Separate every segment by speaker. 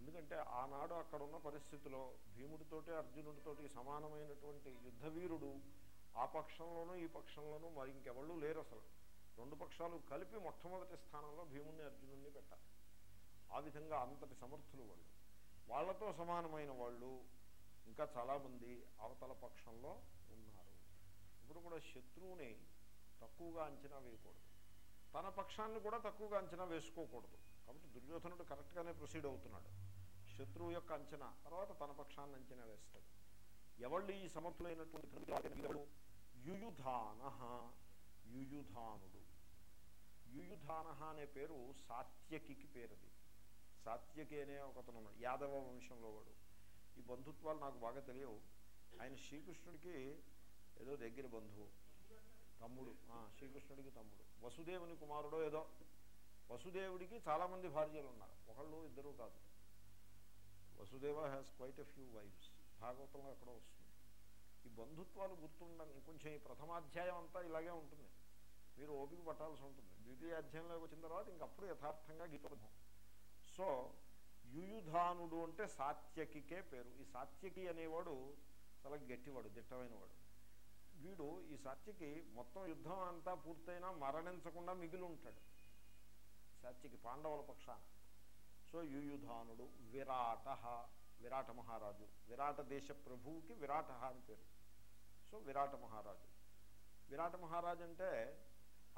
Speaker 1: ఎందుకంటే ఆనాడు అక్కడ ఉన్న పరిస్థితిలో భీముడితోటి అర్జునుడితోటి సమానమైనటువంటి యుద్ధవీరుడు ఆ పక్షంలోనూ ఈ పక్షంలోనూ మరి ఇంకెవళ్ళు లేరు అసలు. రెండు పక్షాలు కలిపి మొట్టమొదటి స్థానంలో భీముడిని అర్జునుడిని పెట్టాలి. ఆ విధంగా అంతటి సమర్థులు వాళ్ళు. వాళ్ళతో సమానమైన వాళ్ళు ఇంకా చాలామంది అవతల పక్షంలో ఉన్నారు. ఇప్పుడు కూడా శత్రువుని తక్కువగా అంచనా వేయకూడదు. తన పక్షాన్ని కూడా తక్కువగా అంచనా వేసుకోకూడదు. కాబట్టి దుర్యోధనుడు కరెక్ట్గానే ప్రొసీడ్ అవుతున్నాడు. శత్రువు యొక్క అంచనా తర్వాత తన పక్షాన్ని అంచనా వేస్తాడు ఎవళ్ళు ఈ సమర్థులైనటువంటి యుయుధాన యుయుధానుడు. యుయుధాన అనే పేరు సాత్యకి పేరుది. సాత్యకి అనే ఒకతను యాదవ వంశంలో వాడు. ఈ బంధుత్వాలు నాకు బాగా తెలియవు. ఆయన శ్రీకృష్ణుడికి ఏదో దగ్గర బంధువు తమ్ముడు. ఆ, శ్రీకృష్ణుడికి తమ్ముడు. వసుదేవుని కుమారుడో ఏదో. వసుదేవుడికి చాలామంది భార్యలు ఉన్నారు. ఒకళ్ళు ఇద్దరు కాదు. Vasudeva has quite a few wives భాగవతంలో అక్కడ వస్తుంది. ఈ బంధుత్వాలు గుర్తుండని కొంచెం ఈ ప్రథమాధ్యాయం అంతా ఇలాగే ఉంటుంది. మీరు ఓపిక పట్టాల్సి ఉంటుంది. ద్వితీయ అధ్యాయంలోకి వచ్చిన తర్వాత ఇంకప్పుడు యథార్థంగా గీతబద్ధం సో యుయుధానుడు అంటే సాత్యకికే పేరు. ఈ సాత్యకి అనేవాడు చాలా గట్టివాడు దిట్టమైన వాడు వీడు ఈ సాత్యకి మొత్తం యుద్ధం అంతా పూర్తయినా మరణించకుండా మిగిలి ఉంటాడు. సాత్యకి పాండవుల పక్షాన. సో యుయుధానుడు విరాట. విరాట మహారాజు. విరాట దేశ ప్రభువుకి విరాట అని పేరు. సో విరాట మహారాజు. విరాట మహారాజు అంటే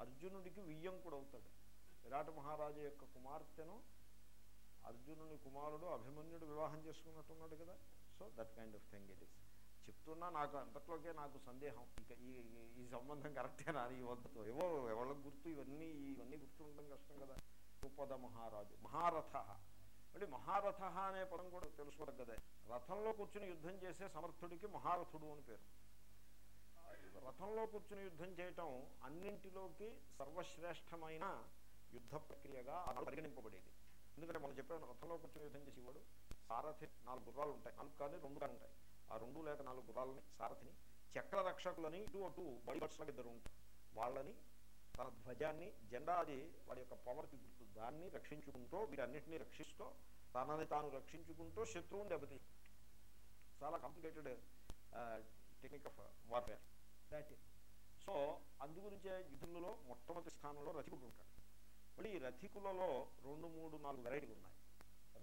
Speaker 1: అర్జునుడికి వియ్యంకుడు అవుతాడు. విరాట మహారాజు యొక్క కుమార్తెను అర్జునుని కుమారుడు అభిమన్యుడు వివాహం చేసుకున్నట్టున్నాడు కదా. So that kind of thing it is చెప్తున్నా నాకు అంతట్లోకే నాకు సందేహం. ఇక ఈ ఈ- సంబంధం కరెక్టేనా ఈ వద్దతో. ఏవో ఎవరికి గుర్తు? ఇవన్నీ ఇవన్నీ గుర్తుండటం కష్టం కదా. ఉపద మహారాజు మహారథ. మళ్ళీ మహారథ అనే పదం కూడా తెలుసుకోదగ్గదే. రథంలో కూర్చుని యుద్ధం చేసే సమర్థుడికి మహారథుడు అని పేరు. రథంలో కూర్చుని యుద్ధం చేయటం అన్నింటిలోకి సర్వశ్రేష్టమైన యుద్ధ ప్రక్రియగా పరిగణింపబడేది. ఎందుకంటే మనం చెప్పాను రథంలో కూర్చుని యుద్ధం చేసేవాడు సారథి నాలుగు గుర్రాలు ఉంటాయి. నాలుగు కానీ రెండు కానీ ఉంటాయి. ఆ రెండు లేక నాలుగు గుర్రాలని సారథిని చక్ర రక్షకులని ఇటు అటు బడిబట్స్లకు ఇద్దరు ఉంటారు. వాళ్ళని తన ధ్వజాన్ని జెండా అది వాడి యొక్క పవర్కి దాన్ని రక్షించుకుంటూ వీటన్నిటిని రక్షిస్తూ తనని తాను రక్షించుకుంటూ శత్రువుని దెబ్బతీ చాలా complicated technique of warfare that so అందుగురించే యుద్ధంలో మొట్టమొదటి స్థానంలో రథికుడు ఉంటాడు. మళ్ళీ ఈ రథికులలో రెండు మూడు నాలుగు వెరైటీలు ఉన్నాయి.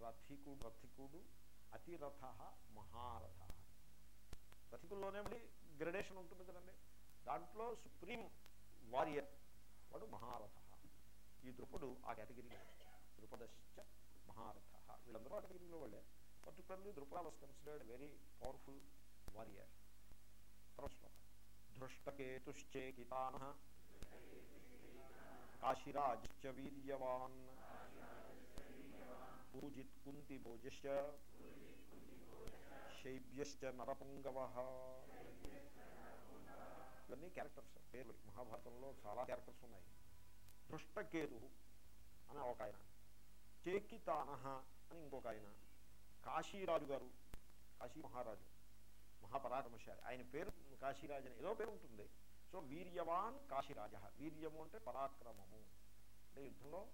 Speaker 1: రథికుడు రథికుడు అతిరథ మహారథ రథికుల్లోనే మళ్ళీ గ్రడేషన్ ఉంటుంది కదండి. దాంట్లో సుప్రీం వారియర్ వాడు మహారథ ఈ ద్రుపుడు ఆ కేటగిరీలో ద్రుపదశ్చ మహారథ. వీళ్ళందరూ ఆ కేటగిరీలో వాళ్ళే. Particularly Drupada was considered very powerful warrior తర్వాత శ్లోకం. ధృష్టకేతుశ్చేకితాన. కాశిరాజ్చ వీర్యవాన్. పూజిత్ కుంతి భోజశ్చ శైభ్యశ్చ నరపుంగవ. ఇవన్నీ క్యారెక్టర్స్ పేర్లు. మహాభారతంలో చాలా క్యారెక్టర్స్ ఉన్నాయి. పృష్టకేతు అని ఒక ఆయన. చేకితానహ అని ఇంకొక ఆయన. కాశీరాజు గారు కాశీ మహారాజు మహాపరాక్రమశాలి. ఆయన పేరు కాశీరాజు ఏదో పేరు ఉంటుంది. సో వీర్యవాన్ కాశీరాజ. వీర్యము అంటే పరాక్రమము. అంటే యుద్ధంలో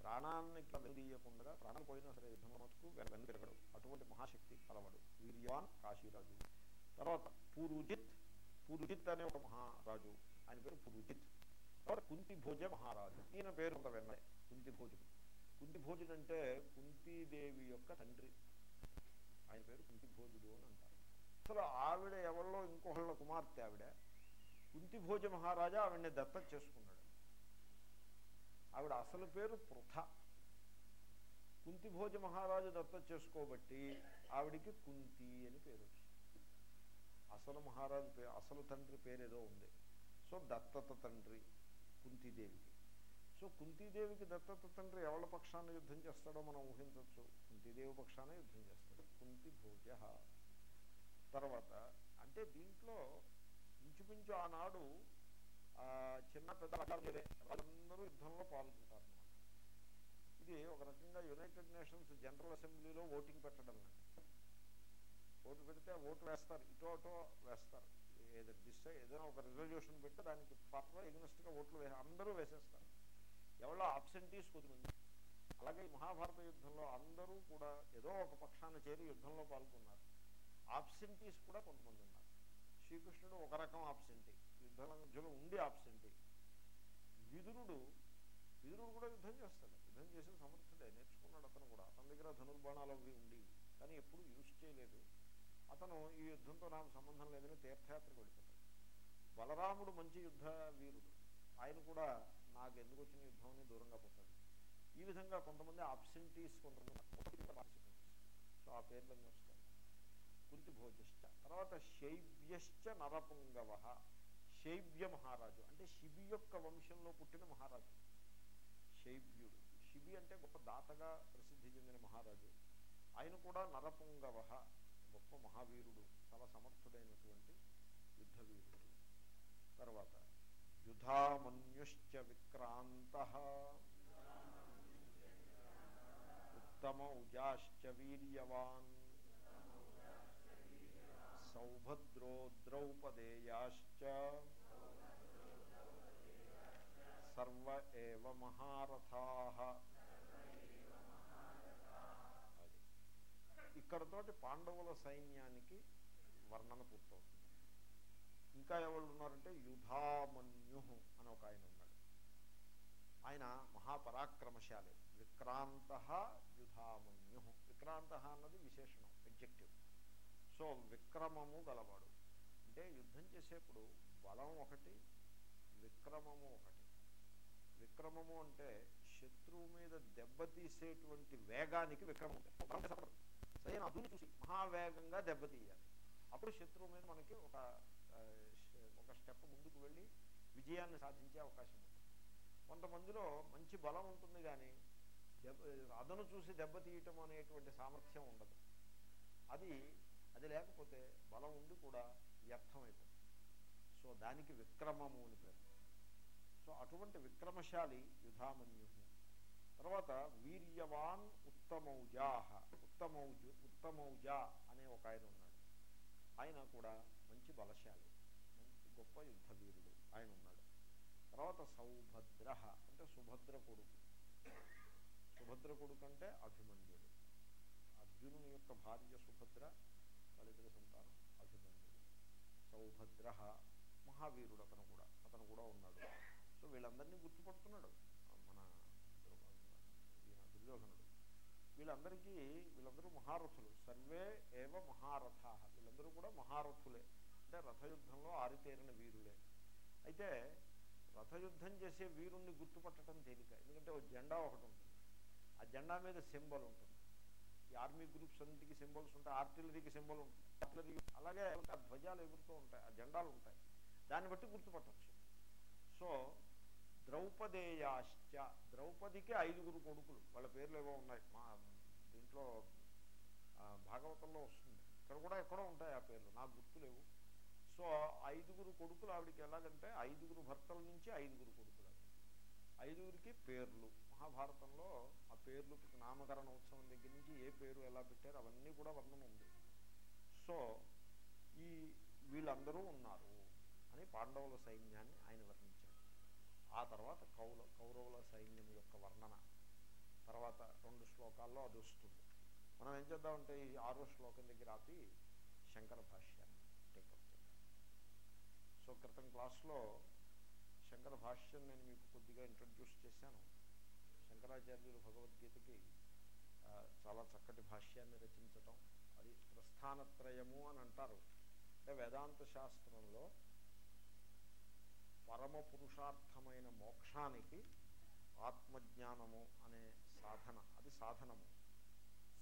Speaker 1: ప్రాణాన్ని వెలుదీయకుండా ప్రాణం పోయినా సరే యుద్ధంలో మటుకు వెన తిరగడు. అటువంటి మహాశక్తి కలవాడు. వీర్యవాన్ కాశీరాజు. తర్వాత పూరుజిత్. పూరుజిత్ అనే ఒక మహారాజు. ఆయన పేరు పూరుజిత్. కాబట్టి కుంతి భోజ మహారాజు. ఈయన పేరు ఒక వెన్నడే కుంతి భోజుడు. కుంతి భోజుడు అంటే కుంతీదేవి యొక్క తండ్రి. ఆయన పేరు కుంతి భోజుడు అని అంటారు. అసలు ఆవిడ ఎవరిలో ఇంకొకళ్ళ కుమార్తె ఆవిడ? కుంతి భోజ మహారాజా ఆవిడని దత్తత చేసుకున్నాడు. ఆవిడ అసలు పేరు పృథ. కుంతి భోజ మహారాజు దత్తం చేసుకోబట్టి ఆవిడికి కుంతి అని పేరు అసలు మహారాజు పేరు అసలు తండ్రి పేరు ఏదో ఉంది. సో దత్తత తండ్రి. కుంతీదేవికి. సో కుంతీదేవికి దత్తత తండ్రి ఎవరి పక్షాన యుద్ధం చేస్తాడో మనం ఊహించవచ్చు. కుంతీదేవి పక్షాన యుద్ధం చేస్తాడు. కుంతి భోజ. తర్వాత అంటే దీంట్లో ఇంచుమించు ఆనాడు ఆ, చిన్న పెద్ద వాళ్ళందరూ యుద్ధంలో పాల్గొంటారు అన్నమాట. ఇది ఒక రకంగా యునైటెడ్ నేషన్స్ జనరల్ అసెంబ్లీలో ఓటింగ్ పెట్టడం ఓటు పెడితే ఓటు వేస్తారు ఇటో అటో వేస్తారు. ఏదో డిసైడ్ ఏదైనా ఒక రిజల్యూషన్ పెట్టి దానికి ఫర్ ఎగ్నెస్ట్గా ఓట్లు వేసే అందరూ వేసేస్తారు. ఎవరో అబ్సెంటీస్ కొద్దిమంది అలాగే మహాభారత యుద్ధంలో అందరూ కూడా ఏదో ఒక పక్షాన్ని చేరి యుద్ధంలో పాల్గొన్నారు. ఆబ్సెంటీస్ కూడా కొంతమంది ఉన్నారు. శ్రీకృష్ణుడు ఒక రకం ఆబ్సెంటీ యుద్ధాల మధ్యలో ఉండి ఆబ్సెంటీ విదురుడు విదురుడు కూడా యుద్ధం చేస్తాడు. యుద్ధం చేసే సమర్థుడే నేర్చుకున్నాడు అతను కూడా. అతని దగ్గర ధనుర్బాణాలు అవి ఉండి కానీ ఎప్పుడు యూజ్ చేయలేదు. అతను ఈ యుద్ధంతో నాకు సంబంధం లేదని తీర్థయాత్రకు వెళ్ళిపోతాడు. బలరాముడు మంచి యుద్ధ వీరుడు. ఆయన కూడా నాకు ఎందుకు వచ్చిన యుద్ధం అని దూరంగా పోతాడు. ఈ విధంగా కొంతమంది ఆబ్సెంటీస్ కొంతమంది సో ఆ పేర్లన్నీ వస్తాయి. కుర్తి భోజశ్చ. తర్వాత శైవ్యశ్చ నరపుంగవ. శైవ్య మహారాజు. అంటే శిబి యొక్క వంశంలో పుట్టిన మహారాజు. శైవ్యుడు. శిబి అంటే గొప్ప దాతగా ప్రసిద్ధి చెందిన మహారాజు. ఆయన కూడా నరపుంగవ. గొప్ప మహావీరుడు చాలా సమర్థుడైనటువంటి యుద్ధ వీరుడు తర్వాత యుధామన్యుశ్చ విక్రాంత. ఉత్తమ ఉజాశ్చ వీర్యవాన్. సౌభద్రో ద్రౌపదేయాశ్చ. సర్వ ఏవ మహారథా. ఇక్కడతోటి పాండవుల సైన్యానికి వర్ణన పూర్తవుతుంది. ఇంకా ఎవరు ఉన్నారంటే యుధామన్యు అని ఒక ఆయన ఉన్నాడు. ఆయన మహాపరాక్రమశాలి. విక్రాంత యుధామన్యు. విక్రాంత అన్నది విశేషణం ఎగ్జెక్టివ్ సో విక్రమము గలవాడు. అంటే యుద్ధం చేసేప్పుడు బలం ఒకటి విక్రమము ఒకటి. విక్రమము అంటే శత్రువు మీద దెబ్బతీసేటువంటి వేగానికి విక్రమం. సరైన అదును చూసి మహావేగంగా దెబ్బతీయాలి. అప్పుడు శత్రువు మీద మనకి ఒక ఒక స్టెప్ ముందుకు వెళ్ళి విజయాన్ని సాధించే అవకాశం ఉంది కొంతమందిలో మంచి బలం ఉంటుంది కానీ దెబ్బ అదను చూసి దెబ్బతీయటం అనేటువంటి సామర్థ్యం ఉండదు. అది అది లేకపోతే బలం ఉండి కూడా వ్యర్థమైపోతుంది. సో దానికి విక్రమము అని పేరు. సో అటువంటి విక్రమశాలి యుధామన్యు తర్వాత వీర్యవాన్ ఉత్తమౌజాహ ఉత్తమౌజు ఉత్తమౌజా అనే ఒక ఆయన ఉన్నాడు. ఆయన కూడా మంచి బలశాలి మంచి గొప్ప యుద్ధ వీరుడు ఆయన ఉన్నాడు. తర్వాత సౌభద్ర అంటే సుభద్ర కొడుకు. సుభద్ర కొడుకు అంటే అభిమన్యుడు. అర్జునుని యొక్క భార్య సుభద్ర వాళ్ళిద్దరు సంతానం అభిమన్యుడు. సౌభద్ర మహావీరుడు అతను కూడా అతను కూడా ఉన్నాడు. సో వీళ్ళందరినీ గుర్తుపడుతున్నాడు. మన దుర్యోధనుడు. వీళ్ళందరికీ వీళ్ళందరూ మహారథులు. సర్వే ఏవ మహారథా. వీళ్ళందరూ కూడా మహారథులే. అంటే రథయుద్ధంలో ఆరితేరిన వీరులే. అయితే రథయుద్ధం చేసే వీరుణ్ణి గుర్తుపట్టడం తేలిక ఎందుకంటే ఒక జెండా ఒకటి ఉంటుంది. ఆ జెండా మీద సింబల్ ఉంటుంది. ఈ ఆర్మీ గ్రూప్స్ అన్నింటికి సింబల్స్ ఉంటాయి. ఆర్టిలరీకి సింబల్ ఉంటుంది. ఆర్టిలరీ అలాగే ఆ ధ్వజాలు ఎగురుతూ ఉంటాయి. ఆ జెండాలు ఉంటాయి. దాన్ని బట్టి గుర్తుపట్టచ్చు. సో ద్రౌపదేయాశ్చ ద్రౌపదికి ఐదుగురు కొడుకులు. వాళ్ళ పేర్లు ఏవో ఉన్నాయి. మా దీంట్లో భాగవతంలో వస్తుంది. ఇక్కడ కూడా ఎక్కడో ఉంటాయి ఆ పేర్లు. నాకు గుర్తులేవు సో ఐదుగురు కొడుకులు ఆవిడికి ఎలాగంటే ఐదుగురు భర్తల నుంచి ఐదుగురు కొడుకులు ఐదుగురికి పేర్లు. మహాభారతంలో ఆ పేర్లు నామకరణ ఉత్సవం దగ్గర నుంచి ఏ పేరు ఎలా పెట్టారు అవన్నీ కూడా వర్ణన ఉంది. సో ఈ వీళ్ళందరూ ఉన్నారు అని పాండవుల సైన్యాన్ని ఆయన వర్ణించాడు ఆ తర్వాత కౌల కౌరవుల సైన్యం యొక్క వర్ణన. తర్వాత రెండు శ్లోకాల్లో అది వస్తుంది. మనం ఏం చేద్దామంటే ఈ ఆరో శ్లోకం దగ్గర ఆపి శంకర భాష్యాన్ని టేకప్ చేద్దాం. సో క్రితం క్లాస్లో శంకర భాష్యం నేను మీకు కొద్దిగా ఇంట్రడ్యూస్ చేశాను. శంకరాచార్యులు భగవద్గీతకి చాలా చక్కటి భాష్యాన్ని రచించటం అది ప్రస్థానత్రయము అని అంటారు. అంటే వేదాంత శాస్త్రంలో పరమ పురుషార్థమైన మోక్షానికి ఆత్మజ్ఞానము అనే సాధన అది సాధనము.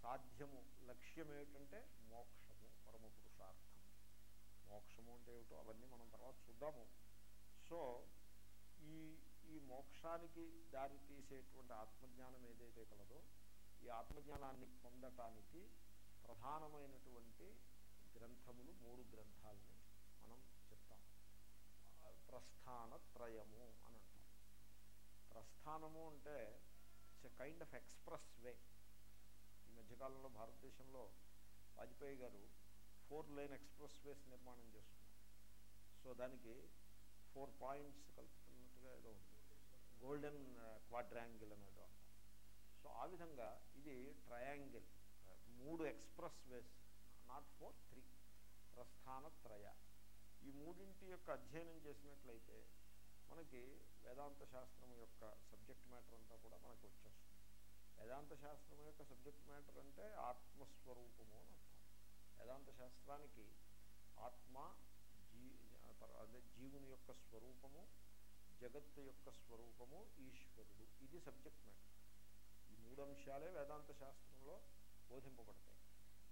Speaker 1: సాధ్యము లక్ష్యం ఏమిటంటే మోక్షము పరమ పురుషార్థం మోక్షము అంటే ఏమిటో అవన్నీ మనం తర్వాత చూద్దాము. సో ఈ ఈ మోక్షానికి దారి తీసేటువంటి ఆత్మజ్ఞానం ఏదైతే కలదో ఈ ఆత్మజ్ఞానాన్ని పొందటానికి ప్రధానమైనటువంటి గ్రంథములు మూడు గ్రంథాలని ప్రస్థానత్రయము అని అంటాం. ప్రస్థానము అంటే it's a kind of expressway. ఈ మధ్యకాలంలో భారతదేశంలో వాజ్పేయి గారు ఫోర్ లైన్ ఎక్స్ప్రెస్ వేస్ నిర్మాణం చేస్తున్నారు. సో దానికి ఫోర్ పాయింట్స్ కలుపుతున్నట్టుగా ఏదో ఉంది. గోల్డెన్ క్వాడ్రాంగిల్ అనేదో అంటారు. సో ఆ విధంగా ఇది ట్రయాంగిల్ మూడు express ways not four three. ప్రస్థానత్రయ. ఈ మూడింటి యొక్క అధ్యయనం చేసినట్లయితే మనకి వేదాంత శాస్త్రం యొక్క సబ్జెక్ట్ మ్యాటర్ అంతా కూడా మనకు వచ్చేస్తుంది. వేదాంత శాస్త్రం యొక్క సబ్జెక్ట్ మ్యాటర్ అంటే ఆత్మస్వరూపము అని అర్థం. వేదాంత శాస్త్రానికి ఆత్మ జీ అదే జీవుని యొక్క స్వరూపము జగత్తు యొక్క స్వరూపము ఈశ్వరుడు. ఇది సబ్జెక్ట్ మ్యాటర్. ఈ మూడు అంశాలే వేదాంత శాస్త్రంలో బోధింపబడతాయి.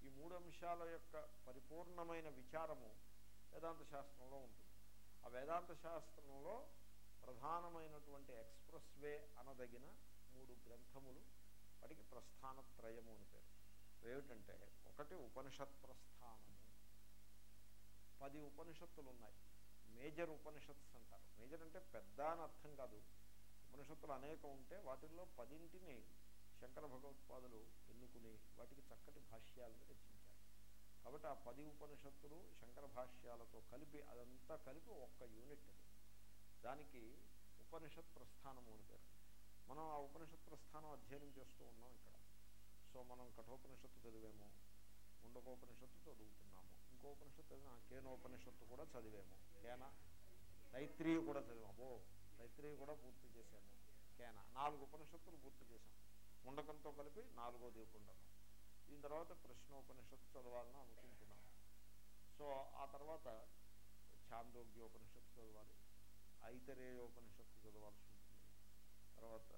Speaker 1: ఈ మూడు అంశాల యొక్క పరిపూర్ణమైన విచారము వేదాంత శాస్త్రంలో ఉంటుంది. ఆ వేదాంత శాస్త్రంలో ప్రధానమైనటువంటి ఎక్స్ప్రెస్ వే అనదగిన మూడు గ్రంథములు వాటికి ప్రస్థానత్రయము అని పేరు. ఏమిటంటే ఒకటి ఉపనిషత్ ప్రస్థానము పది ఉపనిషత్తులు ఉన్నాయి మేజర్ ఉపనిషత్స్ అంటారు. మేజర్ అంటే పెద్ద అని అర్థం కాదు. ఉపనిషత్తులు అనేకం ఉంటే వాటిల్లో పదింటిని శంకర భగవత్పాదులు ఎన్నుకుని వాటికి చక్కటి భాష్యాలను రచించారు. కాబట్టి ఆ పది ఉపనిషత్తులు శంకర భాష్యాలతో కలిపి అదంతా కలిపి ఒక్క యూనిట్ అది. దానికి ఉపనిషత్ ప్రస్థానము అని పేరు. మనం ఆ ఉపనిషత్ ప్రస్థానం అధ్యయనం చేస్తూ ఉన్నాం ఇక్కడ. సో మనం కఠోపనిషత్తు చదివేము ముండకోపనిషత్తు చదువుతున్నాము ఇంకో ఉపనిషత్తు చదివిన కేనోపనిషత్తు కూడా చదివాము. కేన తైత్రీయ కూడా చదివాము. ఓ తైత్రీయ కూడా పూర్తి చేసాము కేన నాలుగు ఉపనిషత్తులు పూర్తి చేసాం ఉండకంతో కలిపి నాలుగోది ఉండడం దీని తర్వాత ప్రశ్నోపనిషత్తు చదవాలని అనుకుంటున్నాం. సో ఆ తర్వాత ఛాందోగ్యోపనిషత్తు చదవాలి ఐతరేయోపనిషత్తు చదవాల్సి ఉంటుంది. తర్వాత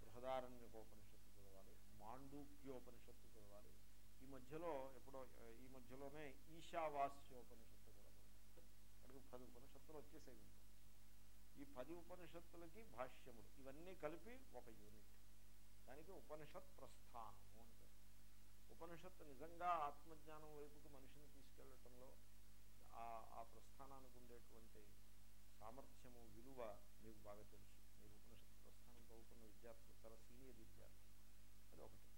Speaker 1: బృహదారణ్యకోపనిషత్తు చదవాలి మాండూక్యోపనిషత్తు చదవాలి. ఈ మధ్యలో ఎప్పుడో ఈ మధ్యలోనే ఈశావాస్యోపనిషత్తు చదవాలి. అక్కడికి పది ఉపనిషత్తులు వచ్చేసేవి ఈ పది ఉపనిషత్తులకి భాష్యములు ఇవన్నీ కలిపి ఒక యూనిట్. దానికి ఉపనిషత్ ప్రస్థానము. ఉపనిషత్తు నిజంగా ఆత్మజ్ఞానం వైపుకి మనిషిని తీసుకెళ్ళటంలో ఆ ఆ ప్రస్థానానికి ఉండేటువంటి సామర్థ్యము విలువ మీకు బాగా తెలుసు. మీరు ఉపనిషత్తు ప్రస్థానం చదువుతున్న విద్యార్థులు చాలా సీనియర్ విద్యార్థులు. అది ఒకటి.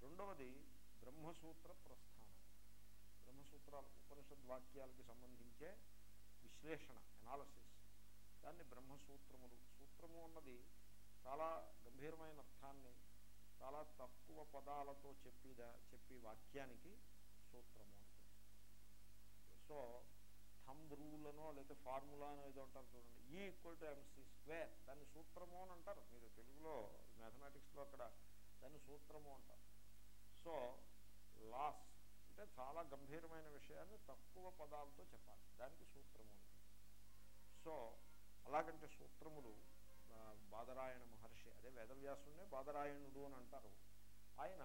Speaker 1: రెండవది బ్రహ్మసూత్ర ప్రస్థానం. బ్రహ్మసూత్రాలు ఉపనిషద్ వాక్యాలకి సంబంధించే విశ్లేషణ అనాలసిస్ దాన్ని బ్రహ్మసూత్రములు. సూత్రము అన్నది చాలా గంభీరమైన అర్థాన్ని చాలా తక్కువ పదాలతో చెప్పిదా చెప్పి వాక్యానికి సూత్రము అంటే సో థంబ్ రూలనో ఫార్ములా ఫార్ములానో ఏదో అంటారు చూడండి. ఈ ఈక్వల్ టు ఎంసీ స్క్వేర్ దాన్ని సూత్రము అని అంటారు. మీరు తెలుగులో మ్యాథమెటిక్స్లో అక్కడ దాన్ని సూత్రము అంటారు. సో లాస్ అంటే చాలా గంభీరమైన విషయాన్ని తక్కువ పదాలతో చెప్పాలి. దానికి సూత్రము అంటే సో అలాగంటే సూత్రములు బాదరాయణ మహర్షి. అదే వేదవ్యాసుడినే బాదరాయణుడు అని అంటారు. ఆయన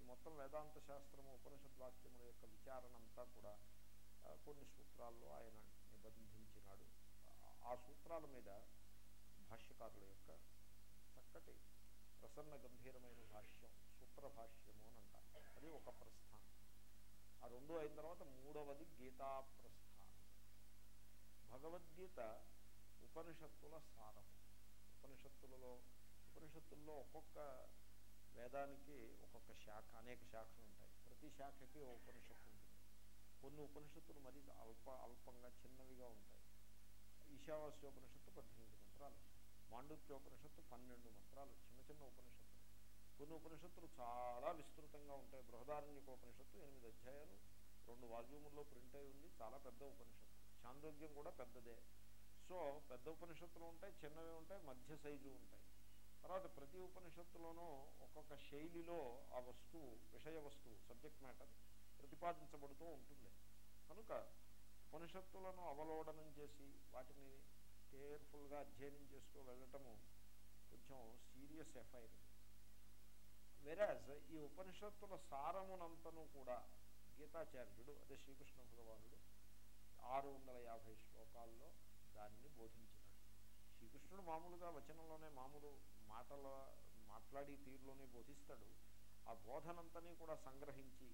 Speaker 1: ఈ మొత్తం వేదాంత శాస్త్రము ఉపనిషద్వాక్యముల యొక్క విచారణ అంతా కూడా కొన్ని సూత్రాల్లో ఆయన నిబంధించినాడు. ఆ సూత్రాల మీద భాష్యకారుల యొక్క చక్కటి ప్రసన్న గంభీరమైన భాష్యం సూత్ర భాష్యము అని అంటారు. అది ఒక ప్రస్థానం. ఆ రెండు అయిన తర్వాత మూడవది గీతా ప్రస్థానం భగవద్గీత ఉపనిషత్తుల సారము. ఉపనిషత్తులలో ఉపనిషత్తుల్లో ఒక్కొక్క వేదానికి ఒక్కొక్క శాఖ అనేక శాఖలు ఉంటాయి. ప్రతి శాఖకి ఒక ఉపనిషత్తు ఉంటుంది. కొన్ని ఉపనిషత్తులు మరీ అల్ప అల్పంగా చిన్నవిగా ఉంటాయి. ఈశావాస్యోపనిషత్తు పద్దెనిమిది మంత్రాలు మాండుత్యోపనిషత్తు పన్నెండు మంత్రాలు చిన్న చిన్న ఉపనిషత్తులు. కొన్ని ఉపనిషత్తులు చాలా విస్తృతంగా ఉంటాయి. బృహదారణ్యకోపనిషత్తు ఎనిమిది అధ్యాయాలు రెండు వాల్యూముల్లో ప్రింట్ అయి ఉంది. చాలా పెద్ద ఉపనిషత్తు. చాంద్రోగ్యం కూడా పెద్దదే. సో పెద్ద ఉపనిషత్తులు ఉంటాయి చిన్నవి ఉంటాయి మధ్య సైజు ఉంటాయి. తర్వాత ప్రతి ఉపనిషత్తులోనూ ఒక్కొక్క శైలిలో ఆ వస్తువు విషయ వస్తువు సబ్జెక్ట్ మ్యాటర్ ప్రతిపాదించబడుతూ ఉంటుంది. కనుక ఉపనిషత్తులను అవలోడనం చేసి వాటిని కేర్ఫుల్గా అధ్యయనం చేస్తూ వెళ్ళటము కొంచెం సీరియస్ ఎఫైర్ వెరాజ్ ఈ ఉపనిషత్తుల సారమునంతను కూడా గీతాచార్యుడు అదే శ్రీకృష్ణ భగవానుడు ఆరు వందల యాభై శ్లోకాల్లో దానిని బోధించినాడు. శ్రీకృష్ణుడు మామూలుగా వచనంలోనే మామూలు మాటల మాట్లాడి తీరులోనే బోధిస్తాడు. ఆ బోధనంతని కూడా సంగ్రహించి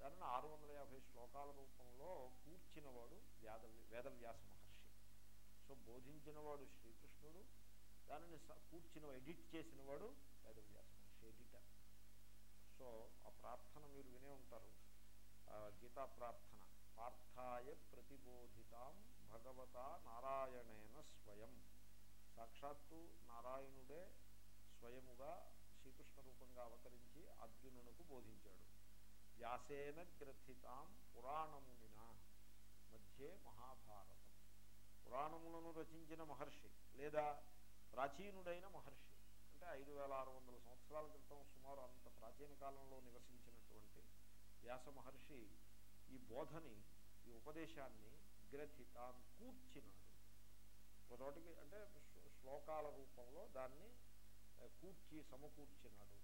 Speaker 1: దానిని ఆరు వందల యాభై శ్లోకాల రూపంలో కూర్చినవాడు వేద వేదవ్యాస మహర్షి. సో బోధించినవాడు శ్రీకృష్ణుడు దానిని కూర్చిన ఎడిట్ చేసినవాడు వేదవ్యాస మహర్షి ఎడిటర్. సో ఆ ప్రార్థన మీరు వినే ఉంటారు. గీతా ప్రార్థన. పార్థాయ ప్రతిబోధితాం భగవత నారాయణేన స్వయం సాక్షాత్తు నారాయణుడే స్వయముగా శ్రీకృష్ణ రూపంగా అవతరించి అర్జునునకు బోధించాడు। వ్యాసేన గ్రథితాం పురాణమునిన మధ్యే మహాభారతం। పురాణములను రచించిన మహర్షి లేదా ప్రాచీనుడైన మహర్షి అంటే ఐదు వేల ఆరు వందల సంవత్సరాల క్రితం సుమారు అంత ప్రాచీన కాలంలో నివసించినటువంటి వ్యాస మహర్షి ఈ బోధని ఈ ఉపదేశాన్ని గ్రథితాం కూర్చినాడు. ఒకటికి అంటే శ్లోకాల రూపంలో దాన్ని కూర్చి సమకూర్చినాడు.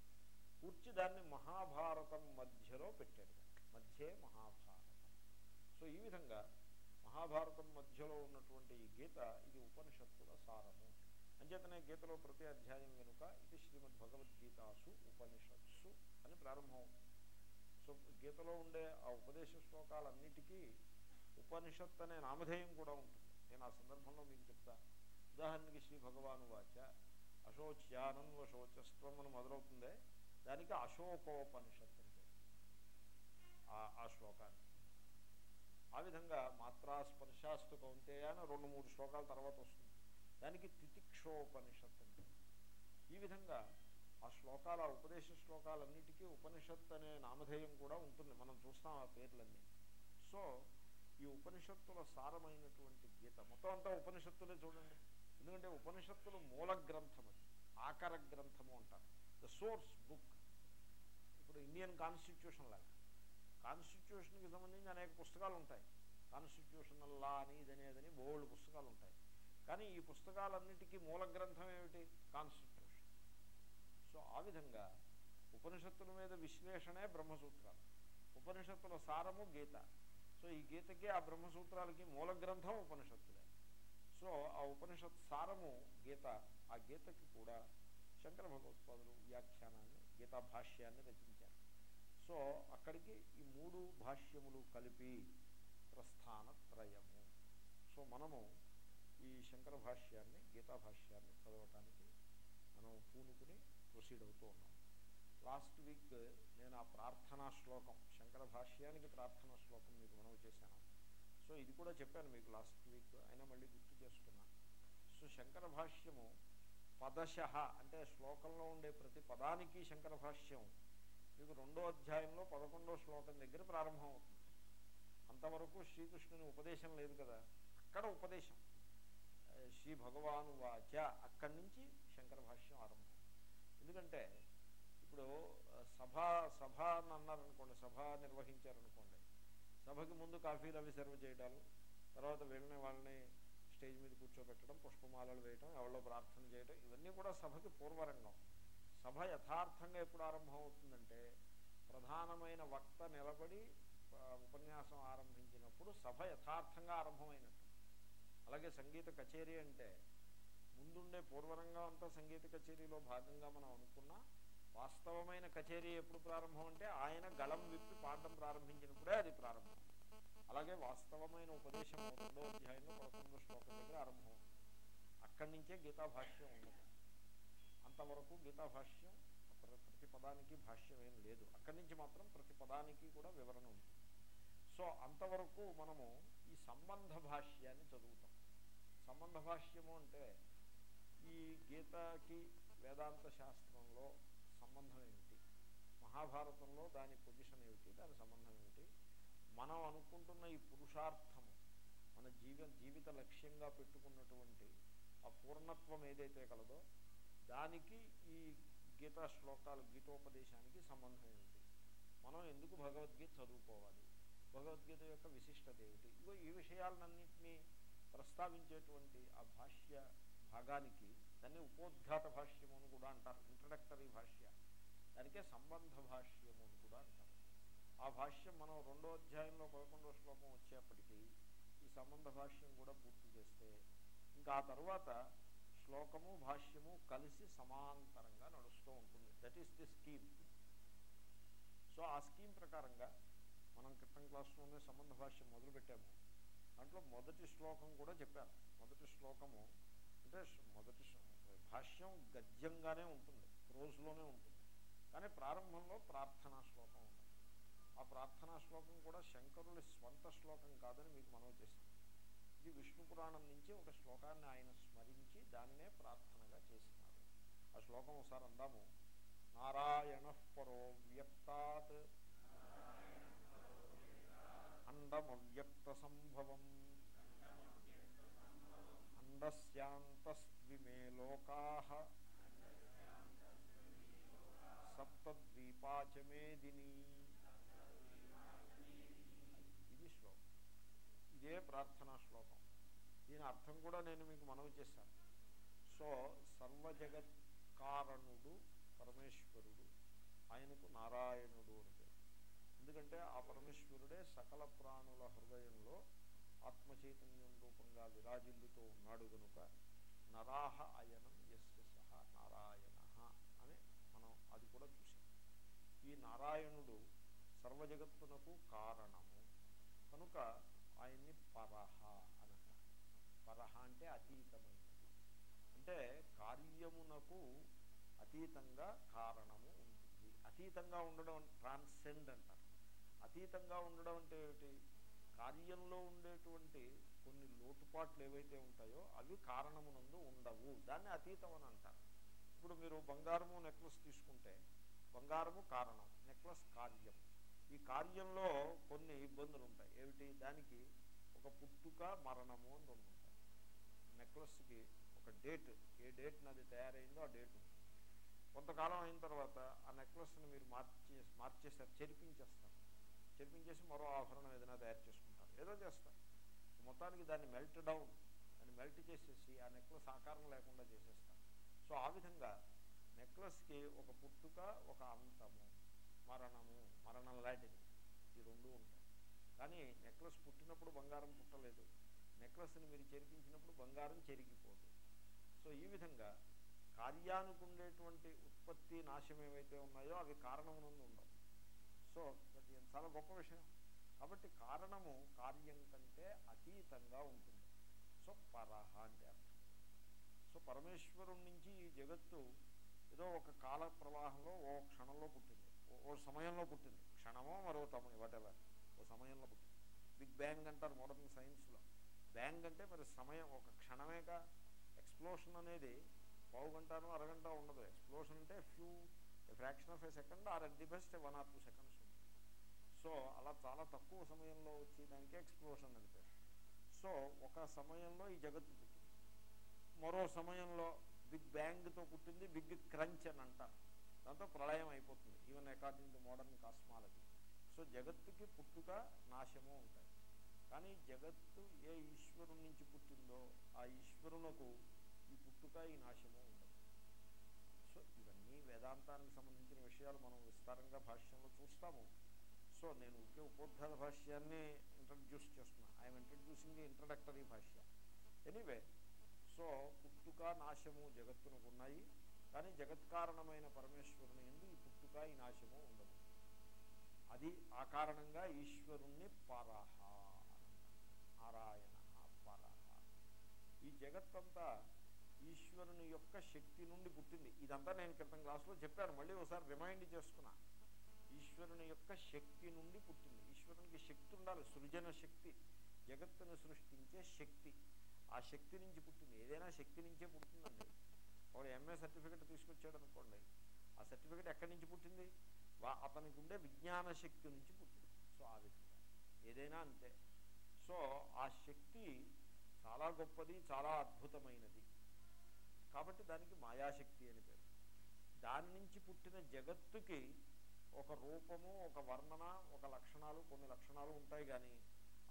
Speaker 1: కూర్చి దాన్ని మహాభారతం మధ్యలో పెట్టాడు. మధ్యే మహాభారతం. సో ఈ విధంగా మహాభారతం మధ్యలో ఉన్నటువంటి ఈ గీత ఇది ఉపనిషత్తుల సారము. అంచేతనే గీతలో ప్రతి అధ్యాయం వెనుక ఇది శ్రీమద్ భగవద్గీతాసు ఉపనిషత్సు అని ప్రారంభం అవుతుంది గీతలో ఉండే ఆ ఉపదేశ శ్లోకాలన్నిటికీ ఉపనిషత్ అనే నామధేయం కూడా ఉంటుంది. నేను ఆ సందర్భంలో మీకు చెప్తా. ఉదాహరణకి శ్రీ భగవాను వాచ అశోచ్యానం శోచస్త్వం అని మొదలవుతుందే. దానికి అశోకోపనిషత్ అంటే ఆ- ఆ శ్లోకాన్ని. ఆ విధంగా మాత్రా స్పర్శాస్తు కౌంతేయాన రెండు మూడు శ్లోకాల తర్వాత వస్తుంది. దానికి తితిక్షోపనిషత్ అంటే ఈ విధంగా ఆ శ్లోకాల ఉపదేశ శ్లోకాలన్నిటికీ ఉపనిషత్ అనే నామధేయం కూడా ఉంటుంది. మనం చూస్తాం ఆ పేర్లన్నీ. సో ఈ ఉపనిషత్తుల సారమైనటువంటి గీత మొత్తం అంతా ఉపనిషత్తులే చూడండి. ఎందుకంటే ఉపనిషత్తులు మూల గ్రంథం అది ఆకర గ్రంథము అంటారు. ద సోర్స్ బుక్ ఇప్పుడు ఇండియన్ కాన్స్టిట్యూషన్ లాగా. కాన్స్టిట్యూషన్కి సంబంధించి అనేక పుస్తకాలు ఉంటాయి. కాన్స్టిట్యూషనల్ లా అని ఇదనేదని బోల్డ్ పుస్తకాలు ఉంటాయి. కానీ ఈ పుస్తకాలన్నిటికీ మూల గ్రంథం ఏమిటి? కాన్స్టిట్యూషన్ సో ఆ విధంగా ఉపనిషత్తుల మీద విశ్లేషణే బ్రహ్మసూత్రాలు. ఉపనిషత్తుల సారము గీత. సో ఈ గీతకి ఆ బ్రహ్మసూత్రాలకి మూల గ్రంథం ఉపనిషత్తులే. సో ఆ ఉపనిషత్ సారము గీత ఆ గీతకి కూడా శంకర భగవత్పాదులు వ్యాఖ్యానాన్ని గీతా భాష్యాన్ని రచించారు. సో అక్కడికి ఈ మూడు భాష్యములు కలిపి ప్రస్థానత్రయము సో మనము ఈ శంకర భాష్యాన్ని గీతా భాష్యాన్ని చదవటానికి మనం పూనుకుని ప్రొసీడ్ అవుతూ ఉన్నాం. లాస్ట్ వీక్ నేను ఆ ప్రార్థనా శ్లోకం శంకర భాష్యానికి ప్రార్థనా శ్లోకం మీకు మనవి చేశాను. సో ఇది కూడా చెప్పాను మీకు లాస్ట్ వీక్ అయినా మళ్ళీ గుర్తు చేస్తున్నాను సో శంకర భాష్యము పదశ అంటే శ్లోకంలో ఉండే ప్రతి పదానికి శంకర భాష్యం మీకు రెండో అధ్యాయంలో పదకొండో శ్లోకం దగ్గర ప్రారంభం అవుతుంది అంతవరకు శ్రీకృష్ణుని ఉపదేశం లేదు కదా. అక్కడ ఉపదేశం. శ్రీ భగవాను వాచ అక్కడి నుంచి శంకర భాష్యం ఆరంభం. ఎందుకంటే ఇప్పుడు సభ సభ అని అన్నారనుకోండి సభ నిర్వహించారనుకోండి సభకి ముందు కాఫీలు అవి సర్వ్ చేయడాలు తర్వాత వెళ్ళిన వాళ్ళని స్టేజ్ మీద కూర్చోబెట్టడం పుష్పమాలలు వేయటం ఎవరో ప్రార్థన చేయడం ఇవన్నీ కూడా సభకి పూర్వరంగం. సభ యథార్థంగా ఎప్పుడు ఆరంభం అవుతుందంటే ప్రధానమైన వక్త నిలబడి ఉపన్యాసం ఆరంభించినప్పుడు సభ యథార్థంగా ఆరంభమైనట్టు. అలాగే సంగీత కచేరీ అంటే ముందుండే పూర్వరంగం సంగీత కచేరీలో భాగంగా మనం అనుకున్నా వాస్తవమైన కచేరీ ఎప్పుడు ప్రారంభం అంటే ఆయన గళం విప్పి పాడడం ప్రారంభించినప్పుడే అది ప్రారంభం. అలాగే వాస్తవమైన ఉపదేశం రెండో అధ్యాయంలో పదకొండో శ్లోకం దగ్గర ఆరంభం. అక్కడి నుంచే గీతా భాష్యం ఉన్నది. అంతవరకు గీతా భాష్యం ప్ర- ప్రతి పదానికి భాష్యం ఏం లేదు. అక్కడి నుంచి మాత్రం ప్రతి పదానికి కూడా వివరణ ఉంటుంది సో అంతవరకు మనము ఈ సంబంధ భాష్యాన్ని చదువుతాం. సంబంధ భాష్యము అంటే ఈ గీతకి వేదాంత శాస్త్రంలో సంబంధం ఏమిటి? మహాభారతంలో దాని పొజిషన్ ఏమిటి? దాని సంబంధం ఏమిటి? మనం అనుకుంటున్న ఈ పురుషార్థము మన జీవ జీవిత లక్ష్యంగా పెట్టుకున్నటువంటి ఆ పూర్ణత్వం ఏదైతే కలదో దానికి ఈ గీతా శ్లోకాలు గీతోపదేశానికి సంబంధం ఏమిటి? మనం ఎందుకు భగవద్గీత చదువుకోవాలి? భగవద్గీత యొక్క విశిష్టత ఏమిటి? ఇగో ఈ విషయాలన్నింటినీ ప్రస్తావించేటువంటి ఆ భాష్య భాగానికి దాన్ని ఉపోద్ఘాత భాష్యము అని కూడా అంటారు ఇంట్రడక్టరీ భాష్య. దానికే సంబంధ భాష్యము అని కూడా అంటారు. ఆ భాష్యం మనం రెండో అధ్యాయంలో పదకొండో శ్లోకం వచ్చేప్పటికీ ఈ సంబంధ భాష్యం కూడా పూర్తి చేస్తే ఇంకా ఆ తర్వాత శ్లోకము భాష్యము కలిసి సమాంతరంగా నడుస్తూ ఉంటుంది. That is the scheme so ఆ స్కీమ్ ప్రకారంగా మనం క్రితం క్లాస్లోనే సంబంధ భాష్యం మొదలుపెట్టాము. దాంట్లో మొదటి శ్లోకం కూడా చెప్పారు. మొదటి శ్లోకము అంటే మొదటి భాష్యం గద్యంగానే ఉంటుంది రోజులోనే ఉంటుంది. కానీ ప్రారంభంలో ప్రార్థనా శ్లోకం ఉంది. ఆ ప్రార్థనా శ్లోకం కూడా శంకరుని స్వంత శ్లోకం కాదని మీకు మనం చేసింది ఇది విష్ణు పురాణం నుంచి ఒక శ్లోకాన్ని ఆయన స్మరించి దాన్నే ప్రార్థనగా చేసినారు. ఆ శ్లోకం ఒకసారి అందాము. నారాయణ పరో వ్యక్తాత్. అండమవ్యక్త సంభవం. అండస్యాంతస్విమే లోకా సప్తద్వీపాచమేదిని. ఇది శ్లోకం. ఇదే ప్రార్థనా శ్లోకం. దీని అర్థం కూడా నేను మీకు మనవి చేశాను. సో సర్వజగత్ కారణుడు పరమేశ్వరుడు ఆయనకు నారాయణుడు అని పేరు. ఎందుకంటే ఆ పరమేశ్వరుడే సకల ప్రాణుల హృదయంలో ఆత్మచైతన్యం చైతన్యం విరాజిల్లుతూ ఉన్నాడు కనుక నరాహ అయనం ఎస్య సహ నారాయణ అని మనం అది కూడా చూసాం ఈ నారాయణుడు సర్వజగత్తునకు కారణము. కనుక ఆయన్ని పరహ అనట పరహ అంటే అతీతమైనది. అంటే కార్యమునకు అతీతంగా కారణము ఉంటుంది. అతీతంగా ఉండడం ట్రాన్సెండ్ అంటారు. అతీతంగా ఉండడం అంటే ఏమిటి? కార్యంలో ఉండేటువంటి కొన్ని లోటుపాట్లు ఏవైతే ఉంటాయో అవి కారణమునందు ఉండవు. దాన్ని అతీతం అని అంటారు. ఇప్పుడు మీరు బంగారము నెక్లెస్ తీసుకుంటే బంగారము కారణం నెక్లెస్ కార్యం. ఈ కార్యంలో కొన్ని ఇబ్బందులు ఉంటాయి. ఏమిటి? దానికి ఒక పుట్టుక మరణము అని రెండు ఉంటాయి. నెక్లెస్కి ఒక డేట్ ఏ డేట్ అది తయారైందో ఆ డేట్ కొంతకాలం అయిన తర్వాత ఆ నెక్లెస్ని మీరు మార్చే మార్చేస్తారు చెరిపించేస్తారు. చెరిపించేసి మరో ఆభరణం ఏదైనా తయారు చేసుకుంటారు. ఏదో చేస్తారు. మొత్తానికి దాన్ని మెల్ట్ డౌన్ దాన్ని మెల్ట్ చేసేసి ఆ నెక్లెస్ ఆకారం లేకుండా చేసేస్తాను సో ఆ విధంగా నెక్లెస్కి ఒక పుట్టుక ఒక అంతము మరణము మరణం లాంటిది. ఈ రెండు ఉంటాయి. కానీ నెక్లెస్ పుట్టినప్పుడు బంగారం పుట్టలేదు. నెక్లెస్ని మీరు చెరిపించినప్పుడు బంగారం చెరిగిపోదు. సో ఈ విధంగా కార్యానికి ఉండేటువంటి ఉత్పత్తి నాశం ఏవైతే ఉన్నాయో అవి కారణమునందు ఉండవు సో చాలా గొప్ప విషయం. కాబట్టి కారణము కార్యం కంటే అతీతంగా ఉంటుంది. సో పరహ అంటే అర్థం. సో పరమేశ్వరుడి నుంచి ఈ జగత్తు ఏదో ఒక కాల ప్రవాహంలో ఓ క్షణంలో పుట్టింది. ఓ సమయంలో పుట్టింది. క్షణమో మరో తమ వాటెవర్ ఓ సమయంలో పుట్టింది. బిగ్ బ్యాంగ్ అంటారు మోడర్న్ సైన్స్లో బ్యాంగ్ అంటే మరి సమయం ఒక క్షణమేగా ఎక్స్ప్లోషన్ అనేది పావు గంటను అరగంట ఉండదు. ఎక్స్ప్లోషన్ అంటే few fraction of a second or at the best one or two second so అలా చాలా తక్కువ సమయంలో వచ్చేదానికే ఎక్స్ప్లోషన్ అని పేరు సో ఒక సమయంలో ఈ జగత్తు పుట్టింది. మరో సమయంలో బిగ్ బ్యాంగ్తో పుట్టింది బిగ్ క్రంచ్ అని అంటారు దాంతో ప్రళయం అయిపోతుంది. Even according to modern cosmology so జగత్తుకి పుట్టుక నాశము ఉంటాయి. కానీ జగత్తు ఏ ఈశ్వరుని నుంచి పుట్టిందో ఆ ఈశ్వరునకు ఈ పుట్టుక ఈ నాశము ఉండదు. సో ఇవన్నీ వేదాంతానికి సంబంధించిన విషయాలు మనం విస్తారంగా భాష్యంలో చూస్తాము. సో నేను ఒకే ఉపోద్ఘాత భాష్యాన్ని ఇంట్రడ్యూస్ చేస్తున్నాను ఐఎమ్ ఇంట్రడ్యూసింగ్ ఇంట్రడక్టరీ భాష్య. ఎనీవే సో పుట్టుక నాశము జగత్తునకు ఉన్నాయి. కానీ జగత్కారణమైన పరమేశ్వరుని ఎందు ఈ పుట్టుక ఈ నాశము ఉండదు. అది ఆ కారణంగా ఈశ్వరుణ్ణి పరహ నారాయణ పరహ. ఈ జగత్తంతా ఈశ్వరుని యొక్క శక్తి నుండి పుట్టింది. ఇదంతా నేను క్రితం క్లాసులో చెప్పాను. మళ్ళీ ఒకసారి రిమైండ్ చేస్తున్నా ఈశ్వరుని యొక్క శక్తి నుండి పుట్టింది. ఈశ్వరునికి శక్తి ఉండాలి. సృజన శక్తి జగత్తును సృష్టించే శక్తి. ఆ శక్తి నుంచి పుట్టింది. ఏదైనా శక్తి నుంచే పుట్టిందండి వాడు ఎంఏ సర్టిఫికెట్ తీసుకొచ్చాడు అనుకోండి. ఆ సర్టిఫికెట్ ఎక్కడి నుంచి పుట్టింది? వా అతనికి ఉండే విజ్ఞాన శక్తి నుంచి పుట్టింది. సో ఆ విధంగా ఏదైనా అంతే. సో ఆ శక్తి చాలా గొప్పది చాలా అద్భుతమైనది. కాబట్టి దానికి మాయాశక్తి అని పేరు. దాని నుంచి పుట్టిన జగత్తుకి ఒక రూపము ఒక వర్ణన ఒక లక్షణాలు కొన్ని లక్షణాలు ఉంటాయి కానీ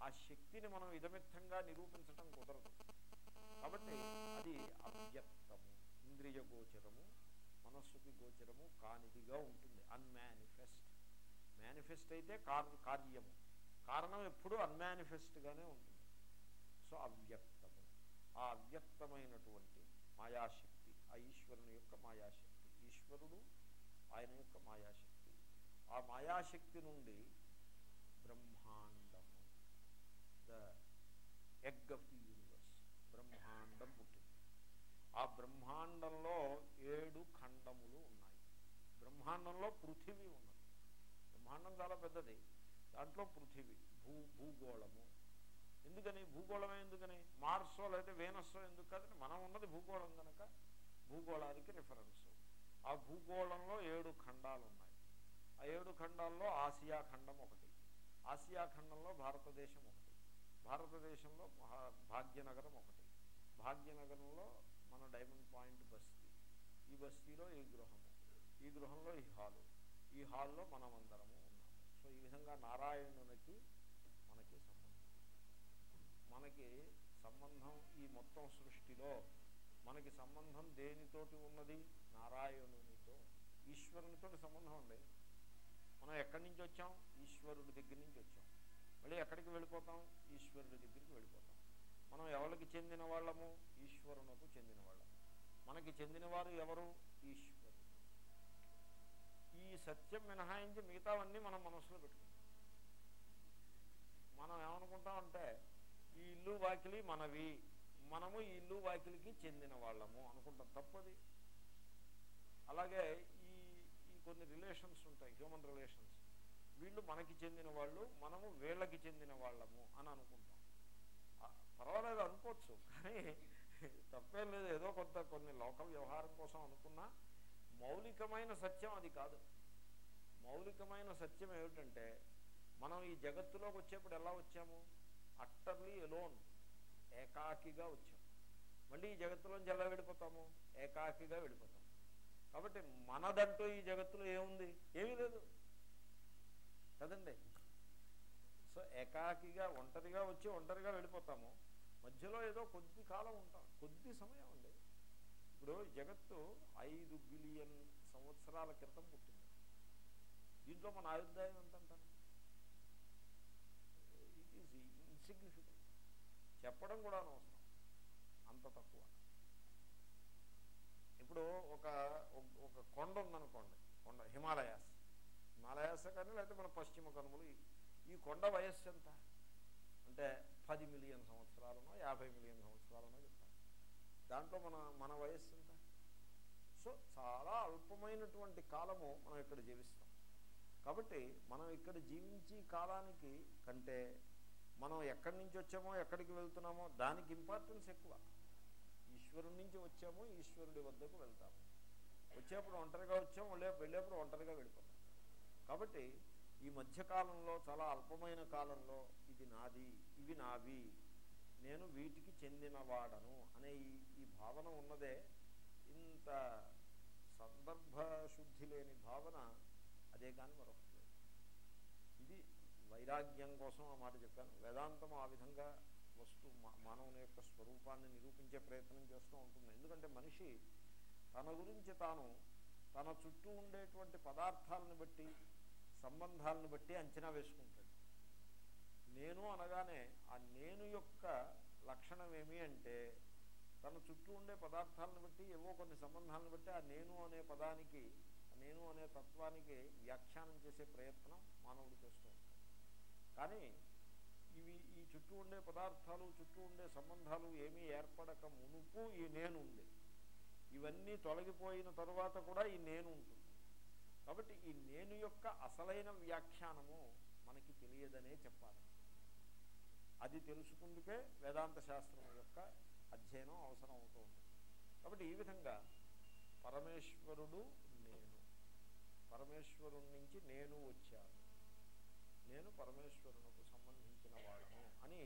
Speaker 1: ఆ శక్తిని మనం ఇదమిత్తంగా నిరూపించటం కుదరదు. కాబట్టి అది అవ్యక్తము ఇంద్రియ గోచరము మనస్సుకి గోచరము కానిదిగా ఉంటుంది. అన్మానిఫెస్ట్. మేనిఫెస్ట్ అయితే కార్యము. కారణం ఎప్పుడూ అన్మానిఫెస్ట్గానే ఉంటుంది. సో అవ్యక్తము. ఆ అవ్యక్తమైనటువంటి మాయాశక్తి ఆ ఈశ్వరుని యొక్క మాయాశక్తి. ఈశ్వరుడు ఆయన యొక్క మాయాశక్తి. ఆ మాయాశక్తి నుండి బ్రహ్మాండము the egg of the universe బ్రహ్మాండం పుట్టింది. ఆ బ్రహ్మాండంలో ఏడు ఖండములు ఉన్నాయి. బ్రహ్మాండంలో పృథివీ ఉన్నది. బ్రహ్మాండం చాలా పెద్దది. దాంట్లో పృథివీ భూ భూగోళము. ఎందుకని? భూగోళమే ఎందుకని? మార్సో లేకపోతే వేనస్సో ఎందుకు కాదని మనం ఉన్నది భూగోళం కనుక భూగోళానికి రిఫరెన్స్ ఆ భూగోళంలో ఏడు ఖండాలు ఉన్నాయి. ఆ ఏడు ఖండాల్లో ఆసియా ఖండం ఒకటి ఆసియా ఖండంలో భారతదేశం ఒకటి భారతదేశంలో మహా భాగ్యనగరం ఒకటి భాగ్యనగరంలో మన డైమండ్ పాయింట్ బస్తీ ఈ బస్తీలో ఈ గృహము ఈ గృహంలో ఈ హాలు ఈ హాల్లో మనమందరము ఉన్నాము. సో ఈ విధంగా నారాయణునికి మనకి సంబంధం. మనకి సంబంధం ఈ మొత్తం సృష్టిలో మనకి సంబంధం దేనితోటి ఉన్నది? నారాయణునితో ఈశ్వరునితో సంబంధం ఉంది మనం ఎక్కడి నుంచి వచ్చాం? ఈశ్వరుడి దగ్గర నుంచి వచ్చాం. మళ్ళీ ఎక్కడికి వెళ్ళిపోతాం? ఈశ్వరుడి దగ్గరికి వెళ్ళిపోతాం. మనం ఎవరికి చెందిన వాళ్ళము? ఈశ్వరునకు చెందిన వాళ్ళము మనకి చెందినవారు ఎవరు? ఈశ్వరుడు. ఈ సత్యం మినహాయించి మిగతావన్నీ మనం మనసులో పెట్టుకుంటాం. మనం ఏమనుకుంటామంటే ఈ ఇల్లు వాకిలి మనవి. మనము ఈ ఇల్లు వాకిలికి చెందిన వాళ్ళము అనుకుంటాం. తప్పది. అలాగే కొన్ని రిలేషన్స్ ఉంటాయి హ్యూమన్ రిలేషన్స్ వీళ్ళు మనకి చెందిన వాళ్ళు మనము వీళ్ళకి చెందిన వాళ్ళము అని అనుకుంటాం. పర్వాలేదు అనుకోవచ్చు కానీ తప్పేం లేదు. ఏదో కొంత కొన్ని లోక వ్యవహారం కోసం అనుకున్నా మౌలికమైన సత్యం అది కాదు. మౌలికమైన సత్యం ఏమిటంటే మనం ఈ జగత్తులోకి వచ్చేప్పుడు ఎలా వచ్చాము? అట్టర్లీ ఎలోన్ ఏకాకిగా వచ్చాము మళ్ళీ ఈ జగత్తులోంచి ఎలా వెళ్ళిపోతాము? ఏకాకిగా వెళ్ళిపోతాము కాబట్టి మనదంటూ ఈ జగత్తులో ఏముంది? ఏమీ లేదు. కదండి? సో ఏకాకిగా ఒంటరిగా వచ్చి ఒంటరిగా వెళ్ళిపోతాము. మధ్యలో ఏదో కొద్ది కాలం ఉంటాం. కొద్ది సమయం అండి. ఇప్పుడు జగత్తు ఐదు బిలియన్ సంవత్సరాల క్రితం పుట్టింది. దీంట్లో మన ఆయుర్దాయం ఎంత అంటారు ఇట్ ఈస్ ఇన్సిగ్నిఫికెంట్ చెప్పడం కూడా అనవసరం. అంత తక్కువ. ఇప్పుడు ఒక ఒక కొండ ఉందనుకోండి కొండ హిమాలయాస్. హిమాలయాస్ కానీ లేకపోతే మన పశ్చిమ కనుమలు ఈ- కొండ వయస్సు ఎంత? అంటే పది మిలియన్ సంవత్సరాలనో యాభై మిలియన్ సంవత్సరాలనో చెప్తారు. దాంట్లో మన మన వయస్సు ఎంత? సో చాలా అల్పమైనటువంటి కాలము మనం ఇక్కడ జీవిస్తాం. కాబట్టి మనం ఇక్కడ జీవించి కాలానికి కంటే మనం ఎక్కడి నుంచి వచ్చామో ఎక్కడికి వెళ్తున్నామో దానికి ఇంపార్టెన్స్ ఎక్కువ. ఈశ్వరుడి నుంచి వచ్చాము ఈశ్వరుడి వద్దకు వెళ్తాము. వచ్చేప్పుడు ఒంటరిగా వచ్చాము వెళ్ళే వెళ్ళేప్పుడు ఒంటరిగా వెళ్ళిపోతాం. కాబట్టి ఈ మధ్యకాలంలో చాలా అల్పమైన కాలంలో ఇది నాది ఇవి నావి నేను వీటికి చెందినవాడను అనే ఈ ఈ భావన ఉన్నదే ఇంత సందర్భ శుద్ధి లేని భావన అదే కానీ మరొకటి లేదు. ఇది వైరాగ్యం కోసం ఆ మాట చెప్పాను. వేదాంతం ఆ విధంగా వస్తువు మానవుని యొక్క స్వరూపాన్ని నిరూపించే ప్రయత్నం చేస్తూ ఉంటుంది. ఎందుకంటే మనిషి తన గురించి తాను తన చుట్టూ ఉండేటువంటి పదార్థాలను బట్టి సంబంధాలను బట్టి అంచనా వేసుకుంటాడు. నేను అనగానే ఆ నేను యొక్క లక్షణం ఏమి అంటే తన చుట్టూ ఉండే పదార్థాలను బట్టి ఏవో కొన్ని సంబంధాలను బట్టి ఆ నేను అనే పదానికి నేను అనే తత్వానికి వ్యాఖ్యానం చేసే ప్రయత్నం మానవుడు చేస్తూ ఉంటాడు. కానీ చుట్టూ ఉండే పదార్థాలు చుట్టూ ఉండే సంబంధాలు ఏమీ ఏర్పడక మునుపు ఈ నేను ఉంది. ఇవన్నీ తొలగిపోయిన తరువాత కూడా ఈ నేను ఉంటుంది. కాబట్టి ఈ నేను యొక్క అసలైన వ్యాఖ్యానము మనకి తెలియదనే చెప్పాలి. అది తెలుసుకుందుకే వేదాంత శాస్త్రం యొక్క అధ్యయనం అవసరం అవుతూ కాబట్టి ఈ విధంగా పరమేశ్వరుడు నేను పరమేశ్వరుడి నుంచి నేను వచ్చాను. నేను పరమేశ్వరునకు కలిగిన వాడము అని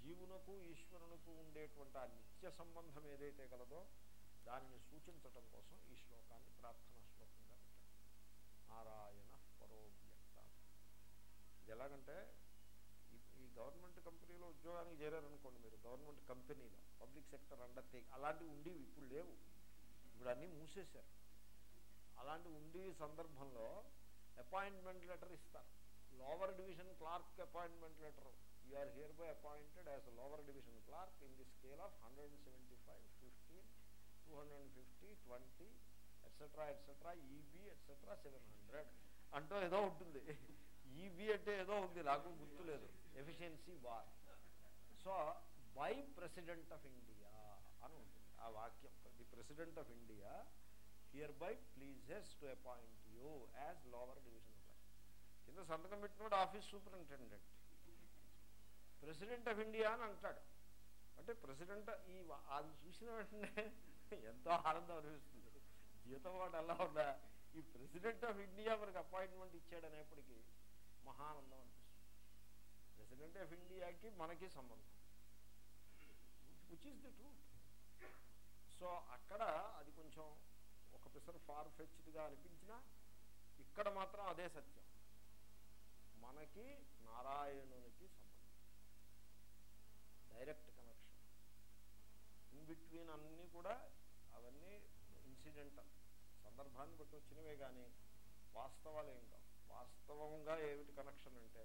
Speaker 1: జీవునకు ఈశ్వరునకు ఉండేటువంటి ఆ నిత్య సంబంధం ఏదైతే కలదో దానిని సూచించటం కోసం ఈ శ్లోకాన్ని ప్రార్థనా శ్లోకంగా పెట్టారు. నారాయణ పరోవ్యక్త ఇది ఎలాగంటే ఈ గవర్నమెంట్ కంపెనీలో ఉద్యోగానికి చేరారనుకోండి మీరు గవర్నమెంట్ కంపెనీలో పబ్లిక్ సెక్టర్ అండర్టేక్ అలాంటివి ఉండేవి ఇప్పుడు లేవు. ఇప్పుడు అన్నీ మూసేశారు. అలాంటి ఉండే సందర్భంలో అపాయింట్మెంట్ లెటర్ ఇస్తారు. Lower division clerk appointment letter you are hereby appointed as lower division clerk in the scale of hundred and seventy five fifteen two hundred and fifty twenty etcetera etcetera EB etcetera seven hundred అంటూ ఏదో ఉంటుంది. EB అంటే ఏదో ఉంది నాకు గుర్తులేదు efficiency bar so by president of India అని ఉంటుంది ఆ వాక్యం. The president of India hereby pleases to appoint you as lower division కింద సంతకం పెట్టినోడు office superintendent. President of India అని అంటాడు. అంటే ప్రెసిడెంట్ ఈ అది చూసిన వెంటనే ఎంతో ఆనందం అనిపిస్తుంది. జీతం వాడు ఎలా ఉన్నా ఈ ప్రెసిడెంట్ ఆఫ్ ఇండియా మనకి అపాయింట్మెంట్ ఇచ్చాడనేప్పటికీ మహానందం అనిపిస్తుంది. ప్రెసిడెంట్ ఆఫ్ ఇండియాకి మనకి సంబంధం. Which is the truth so అక్కడ అది కొంచెం ఒక పిసర్ ఫార్ ఫెచ్డ్గా అనిపించినా ఇక్కడ మాత్రం అదే సత్యం. మనకి నారాయణునికి సంబంధం. డైరెక్ట్ కనెక్షన్ ఇన్ బిట్వీన్ అన్నీ కూడా అవన్నీ ఇన్సిడెంటల్ సందర్భాన్ని బట్టి వచ్చినవే కానీ వాస్తవాలు ఏం కావు. వాస్తవంగా ఏమిటి కనెక్షన్ అంటే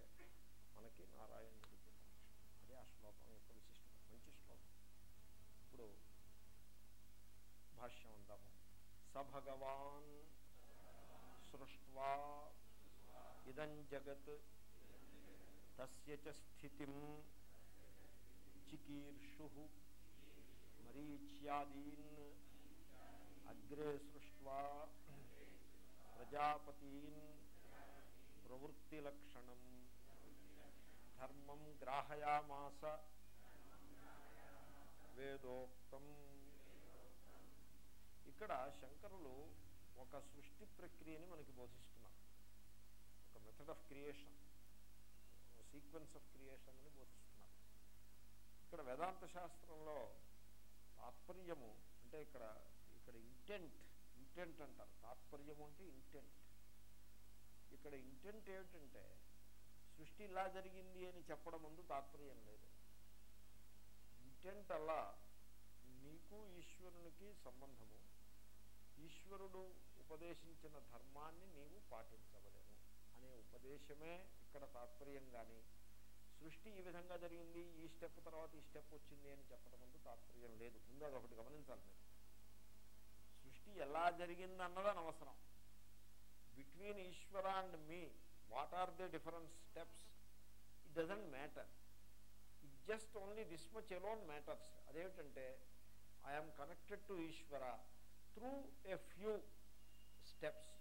Speaker 1: మనకి నారాయణుడికి కనెక్షన్ అదే ఆ శ్లోకం యొక్క విశిష్టత. మంచి శ్లోకం. ఇప్పుడు భాష్యం అందాము. స భగవాన్ సృష్వా ఇదం జగత్ తస్య చ స్థితిం చికీర్షు మరీచ్యాదీన్ అగ్రే సృష్వా ప్రజాపతీన్ ప్రవృత్తిలక్షణం ధర్మం గ్రాహయామాస వేదోక్తం ఇక్కడ శంకరులు ఒక సృష్టి ప్రక్రియని మనకి బోధిస్తారు method of creation sequence of creation అని బోధిస్తున్నారు ఇక్కడ వేదాంత శాస్త్రంలో తాత్పర్యము అంటే ఇక్కడ ఇక్కడ ఇంటెంట్ ఇంటెంట్ అంటారు. తాత్పర్యము అంటే ఇంటెంట్ ఇక్కడ ఇంటెంట్ ఏమిటంటే సృష్టి ఇలా జరిగింది అని చెప్పడం ముందు తాత్పర్యం లేదు. ఇంటెంట్ అలా నీకు ఈశ్వరునికి సంబంధము. ఈశ్వరుడు ఉపదేశించిన ధర్మాన్ని నీవు పాటించవలేదు అనే ఉపదేశమే ఇక్కడ తాత్పర్యం కానీ సృష్టి ఈ విధంగా జరిగింది ఈ స్టెప్ తర్వాత ఈ స్టెప్ వచ్చింది అని చెప్పడం ముందు తాత్పర్యం లేదు. ముందు అదొకటి గమనించాలి మీరు. సృష్టి ఎలా జరిగింది అన్నది అవసరం. Between Ishvara and me what are the different steps it doesn't matter it just only this much alone matters అదేమిటంటే I'm connected to Ishvara through a few steps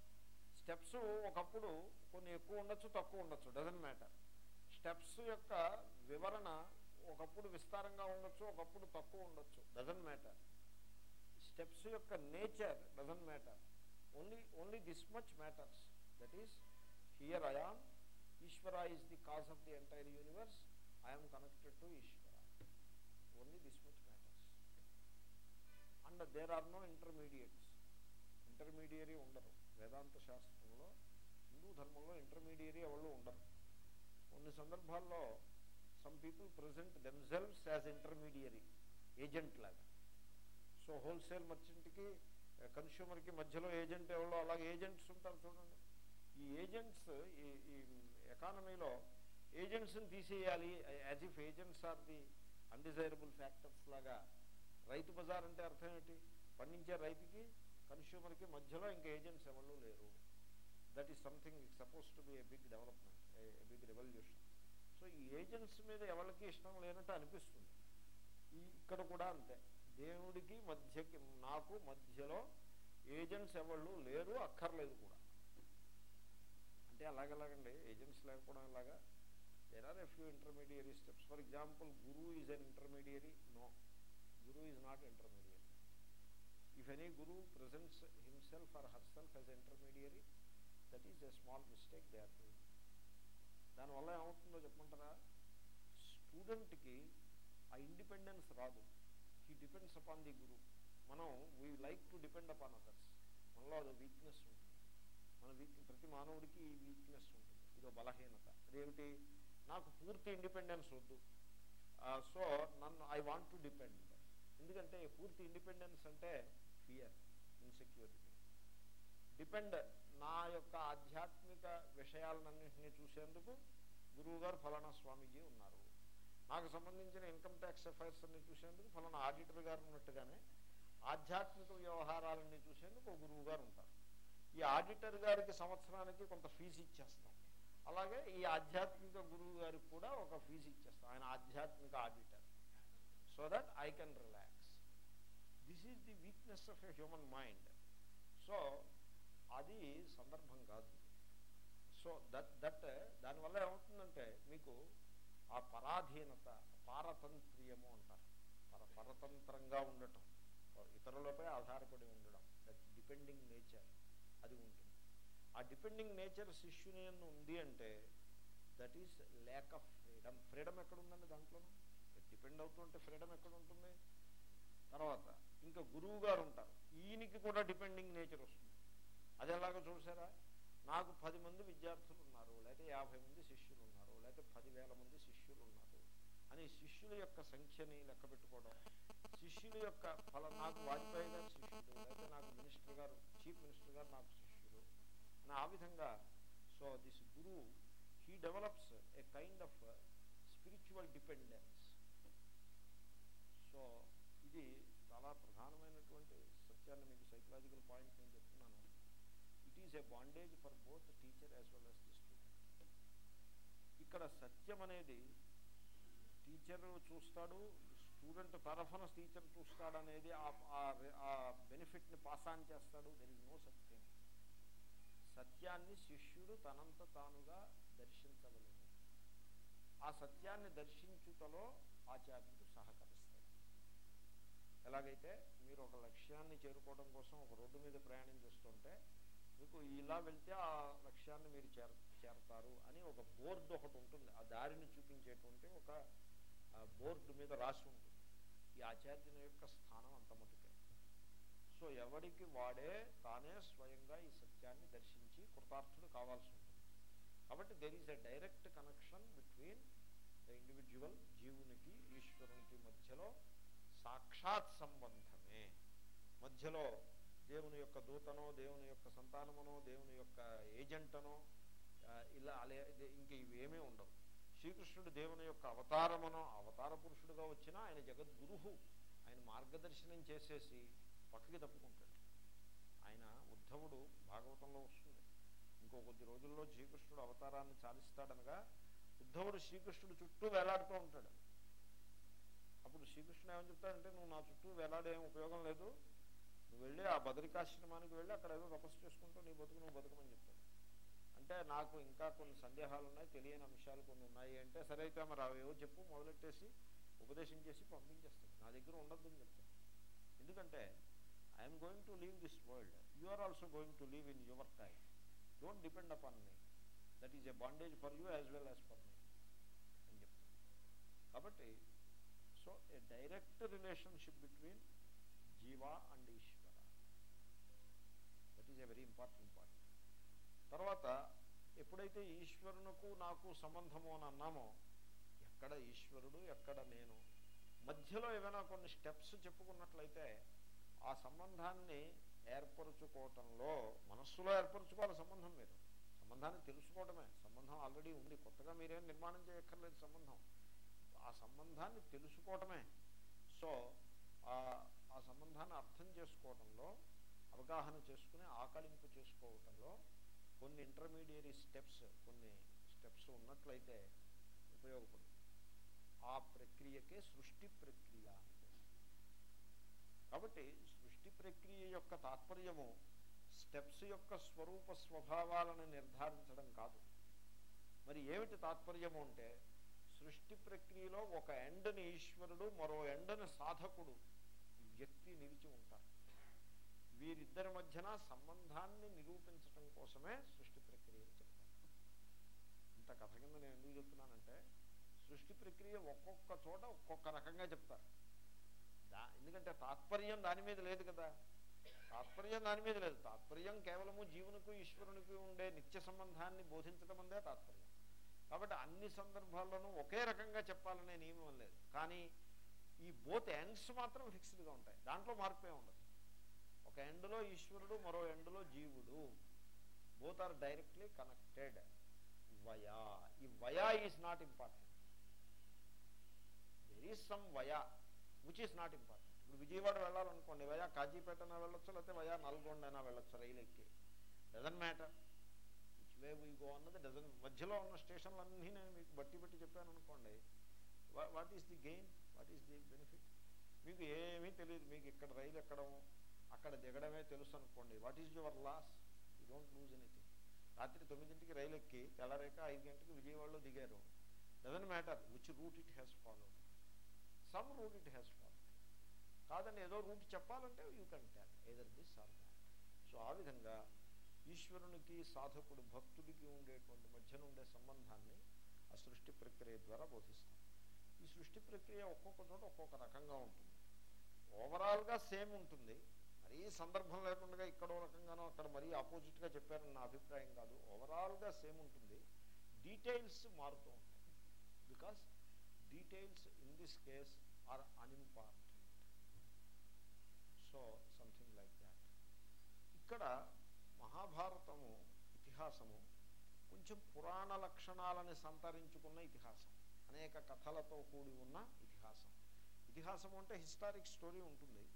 Speaker 1: steps ఒకప్పుడు కొన్ని ఎక్కువ ఉండొచ్చు తక్కువ ఉండొచ్చు డజన్ మ్యాటర్ స్టెప్స్ యొక్క వివరణ ఒకప్పుడు విస్తారంగా ఉండొచ్చు ఒకప్పుడు తక్కువ ఉండొచ్చు డజన్ మ్యాటర్ స్టెప్స్ యొక్క nature doesn't matter only only this much matters that is here I am Ishvara is the cause of the entire universe I'm connected to Ishvara only this much matters and there are no intermediates intermediary ఉండరు. వేదాంత శాస్త్రంలో హిందూ ధర్మంలో intermediary ఎవరు ఉండరు. కొన్ని సందర్భాల్లో some people present themselves as intermediary agent లాగా. So wholesale మర్చెంట్కి కన్స్యూమర్కి మధ్యలో ఏజెంట్ ఎవరో అలాగే ఏజెంట్స్ ఉంటారు చూడండి. ఈ ఏజెంట్స్ ఈ ఈ ఎకానమీలో ఏజెంట్స్ని తీసేయాలి as if agents are the undesirable factors లాగా. రైతు బజార్ అంటే అర్థం ఏంటి? పండించే రైతుకి కన్స్యూమర్కి మధ్యలో ఇంకా ఏజెంట్స్ ఎవరు లేరు. That is something suppose to be a big development a big revolution so ఈ ఏజెంట్స్ మీద ఎవరికి ఇష్టం లేనట్టు అనిపిస్తుంది. ఈ ఇక్కడ కూడా అంతే. దేవుడికి మధ్యకి నాకు మధ్యలో ఏజెంట్స్ ఎవళ్ళు లేరు అక్కర్లేదు కూడా. అంటే అలాగలాగండి ఏజెంట్స్ లేకపోవడం ఎలాగా? There are a few intermediary steps for example guru is an intermediary no guru is not intermediary if any guru presents himself or self as intermediary that is a small mistake they are doing దానివల్ల ఏమవుతుందో చెప్పమంటారా? స్టూడెంట్కి ఆ independence రాదు. He depends upon the guru మనం we like to depend upon others మనలో అదో weakness ఉంటుంది. మన వీక్ ప్రతి మానవుడికి ఈ వీక్నెస్ ఉంటుంది. ఇదో బలహీనత. అదేమిటి? నాకు పూర్తి ఇండిపెండెన్స్ వద్దు. సో నన్ను ఐ వాంట్ టు డిపెండ్ ఎందుకంటే పూర్తి ఇండిపెండెన్స్ అంటే ఫియర్ ఇన్సెక్యూరిటీ డిపెండ్ నా యొక్క ఆధ్యాత్మిక విషయాలన్నింటినీ చూసేందుకు గురువు గారు ఫలానా స్వామీజీ ఉన్నారు. నాకు సంబంధించిన ఇన్కమ్ ట్యాక్స్ అఫైర్స్ అన్ని చూసేందుకు ఫలానా ఆడిటర్ గారు ఉన్నట్టుగానే ఆధ్యాత్మిక వ్యవహారాలన్నీ చూసేందుకు ఒక గురువు గారు ఉంటారు. ఈ ఆడిటర్ గారికి సంవత్సరానికి కొంత ఫీజు ఇచ్చేస్తాం. అలాగే ఈ ఆధ్యాత్మిక గురువు గారికి కూడా ఒక ఫీజు ఇచ్చేస్తాం. ఆయన ఆధ్యాత్మిక auditor so that I can relax this is the weakness of a human mind so అది సందర్భం కాదు. సో దట్ దట్ దానివల్ల ఏమవుతుందంటే మీకు ఆ పరాధీనత పారతంత్ర్యము అంటారు. పర పరతంత్రంగా ఉండటం. ఇతరులపై ఆధారపడి ఉండడం. దట్ డిపెండింగ్ నేచర్ అది ఉంటుంది. ఆ డిపెండింగ్ నేచర్ శిష్యుని ఉంది అంటే that is lack of freedom freedom ఎక్కడ ఉందండి దాంట్లోనూ డిపెండ్ అవుతుంటే ఫ్రీడమ్ ఎక్కడ ఉంటుంది తర్వాత ఇంకా గురువు గారు ఉంటారు. ఈయనకి కూడా డిపెండింగ్ నేచర్ వస్తుంది. అది ఎలాగో చూసారా? నాకు పది మంది విద్యార్థులు ఉన్నారు లేకపోతే యాభై మంది శిష్యులు ఉన్నారు లేకపోతే పదివేల మంది శిష్యులు ఉన్నారు అని శిష్యుల యొక్క సంఖ్యని లెక్క పెట్టుకోవడం శిష్యుల యొక్క ఫల నాకు వాజ్పేయి గారు శిష్యుడు లేకపోతే నాకు మినిస్టర్ గారు చీఫ్ మినిస్టర్ గారు నాకు శిష్యుడు అని ఆ విధంగా సో దిస్ గురువు he develops a kind of spiritual dependence. So ఇది చాలా ప్రధానమైనటువంటి సత్యాన్ని మీకు సైకలాజికల్ పాయింట్ నేను చెప్తున్నాను. It is a bondage for both teacher as well as the student ఇక్కడ సత్యం అనేది టీచర్ చూస్తాడు స్టూడెంట్ తరఫున టీచర్ చూస్తాడు అనేది ఆ బెనిఫిట్ని పాస్ ఆన్ చేస్తాడు. దెర్ ఇస్ నో సత్యం సత్యాన్ని శిష్యుడు తనంత తానుగా దర్శించగలడు ఆ సత్యాన్ని దర్శించుటలో ఆచార్యుడు సహకరి ఎలాగైతే మీరు ఒక లక్ష్యాన్ని చేరుకోవడం కోసం ఒక రోడ్డు మీద ప్రయాణం చేస్తుంటే మీకు ఇలా వెళ్తే ఆ లక్ష్యాన్ని మీరు చేర చేరతారు అని ఒక బోర్డు ఒకటి ఉంటుంది. ఆ దారిని చూపించేటువంటి ఒక బోర్డు మీద రాసి ఉంటుంది. ఈ ఆచార్యుని యొక్క స్థానం అంత మటుకే. సో ఎవడికి వాడే తానే స్వయంగా ఈ సత్యాన్ని దర్శించి కృతార్థుడు కావాల్సి ఉంటుంది. కాబట్టి there is a direct connection between the individual జీవునికి ఈశ్వరునికి మధ్యలో సాక్షాత్ సంబంధమే. మధ్యలో దేవుని యొక్క దూతనో దేవుని యొక్క సంతానమనో దేవుని యొక్క ఏజెంటనో ఇలా అలే ఇంక ఇవేమీ ఉండవు. శ్రీకృష్ణుడు దేవుని యొక్క అవతారమనో అవతార పురుషుడుగా వచ్చినా ఆయన జగద్గురువు. ఆయన మార్గదర్శనం చేసేసి పక్కకి తప్పుకుంటాడు. ఆయన ఉద్ధవుడు భాగవతంలో వస్తుంది. ఇంకో కొద్ది రోజుల్లో శ్రీకృష్ణుడు అవతారాన్ని చాలిస్తాడనగా ఉద్ధవుడు శ్రీకృష్ణుడు చుట్టూ వేలాడుతూ ఉంటాడు. అప్పుడు శ్రీకృష్ణుడు ఏమని చెప్తాడంటే నువ్వు నా చుట్టూ వేలాడేం ఉపయోగం లేదు. నువ్వు వెళ్ళి ఆ బదరికాశ్రమానికి వెళ్ళి అక్కడ ఏదో తపస్సు చేసుకుంటూ నీ బతుకు నువ్వు బతుకమని చెప్తాడు. అంటే నాకు ఇంకా కొన్ని సందేహాలు ఉన్నాయి తెలియని అంశాలు కొన్ని ఉన్నాయి అంటే సరే అయితే మరి అవేవో చెప్పు మొదలెట్టేసి ఉపదేశం చేసి పంపించేస్తాడు. నా దగ్గర ఉండద్దని చెప్తాను ఎందుకంటే I'm going to leave this world you are also going to leave in your time don't depend upon me that is a bondage for you as well as for me అని చెప్తాను కాబట్టి so a direct relationship between జీవ and Eshwara that is a very important point తర్వాత ఎప్పుడైతే ఈశ్వరునకు నాకు సంబంధము అని అన్నామో ఎక్కడ ఈశ్వరుడు ఎక్కడ నేను మధ్యలో ఏమైనా కొన్ని స్టెప్స్ చెప్పుకున్నట్లయితే ఆ సంబంధాన్ని ఏర్పరచుకోవటంలో మనస్సులో ఏర్పరచుకోవాలి సంబంధం మీరు. సంబంధాన్ని తెలుసుకోవడమే సంబంధం ఆల్రెడీ ఉంది. కొత్తగా మీరేం నిర్మాణం చేయక్కర్లేదు సంబంధం. ఆ సంబంధాన్ని తెలుసుకోవటమే. సో ఆ సంబంధాన్ని అర్థం చేసుకోవటంలో అవగాహన చేసుకుని ఆకలింపు చేసుకోవటంలో కొన్ని ఇంటర్మీడియరీ స్టెప్స్ కొన్ని స్టెప్స్ ఉన్నట్లయితే ఉపయోగపడుతుంది. ఆ ప్రక్రియకే సృష్టి ప్రక్రియ కాబట్టి సృష్టి ప్రక్రియ యొక్క తాత్పర్యము స్టెప్స్ యొక్క స్వరూప స్వభావాలను నిర్ధారించడం కాదు. మరి ఏమిటి తాత్పర్యము అంటే సృష్టి ప్రక్రియలో ఒక ఎండని ఈశ్వరుడు మరో ఎండని సాధకుడు వ్యక్తి నిలిచి ఉంటారు. వీరిద్దరి మధ్యన సంబంధాన్ని నిరూపించటం కోసమే సృష్టి ప్రక్రియ చెప్తాను ఇంత కథ కింద నేను ఎందుకు చెప్తున్నానంటే సృష్టి ప్రక్రియ ఒక్కొక్క చోట ఒక్కొక్క రకంగా చెప్తారు. దా ఎందుకంటే తాత్పర్యం దాని మీద లేదు కదా. తాత్పర్యం దాని మీద లేదు. తాత్పర్యం కేవలము జీవునికి ఈశ్వరునికి ఉండే నిత్య సంబంధాన్ని బోధించడం అందే తాత్పర్యం. కాబట్టి అన్ని సందర్భాల్లోనూ ఒకే రకంగా చెప్పాలనే నియమం లేదు. కానీ ఈ బోత్ ఎండ్స్ మాత్రం ఫిక్స్డ్గా ఉంటాయి. దాంట్లో మార్పే ఉండదు. ఒక ఎండ్లో ఈశ్వరుడు మరో ఎండ్లో జీవుడు. Both are directly connected via. ఈ via is not important there is some via which is not important ఇప్పుడు విజయవాడ వెళ్ళాలనుకోండి వయా కాజీపేటనా వెళ్ళొచ్చు? లేకపోతే వయా నల్గొండ అయినా వెళ్ళొచ్చు రైలు ఎక్కి doesn't matter way we go అన్నది డజన్ మధ్యలో ఉన్న స్టేషన్లన్నీ నేను మీకు బట్టి బట్టి చెప్పాను అనుకోండి. What is the gain what is the benefit మీకు ఏమీ తెలియదు. మీకు ఇక్కడ రైలు ఎక్కడం అక్కడ దిగడమే తెలుసు అనుకోండి. What is your loss you don't lose anything రాత్రి తొమ్మిదింటికి రైలు ఎక్కి తెల్లరేక ఐదు గంటలకు విజయవాడలో దిగారు. Doesn't matter which route it has follow some route it has follow కాదండి ఏదో రూట్ చెప్పాలంటే you can tell either this or that so ఆ విధంగా ఈశ్వరునికి సాధకుడు భక్తుడికి ఉండేటువంటి మధ్యన ఉండే సంబంధాన్ని ఆ సృష్టి ప్రక్రియ ద్వారా బోధిస్తాం. ఈ సృష్టి ప్రక్రియ ఒక్కొక్క చోట ఒక్కొక్క రకంగా ఉంటుంది. ఓవరాల్గా సేమ్ ఉంటుంది. మరీ సందర్భం లేకుండా ఇక్కడో రకంగానో అక్కడ మరీ ఆపోజిట్గా చెప్పారని నా అభిప్రాయం కాదు. ఓవరాల్గా సేమ్ ఉంటుంది. డీటెయిల్స్ మారుతూ ఉంటాయి. Because details in this case are unimportant so something like that ఇక్కడ మహాభారతము ఇతిహాసము కొంచెం పురాణ లక్షణాలని సంతరించుకున్న ఇతిహాసం. అనేక కథలతో కూడి ఉన్న ఇతిహాసం. ఇతిహాసం అంటే హిస్టారిక్ స్టోరీ ఉంటుంది.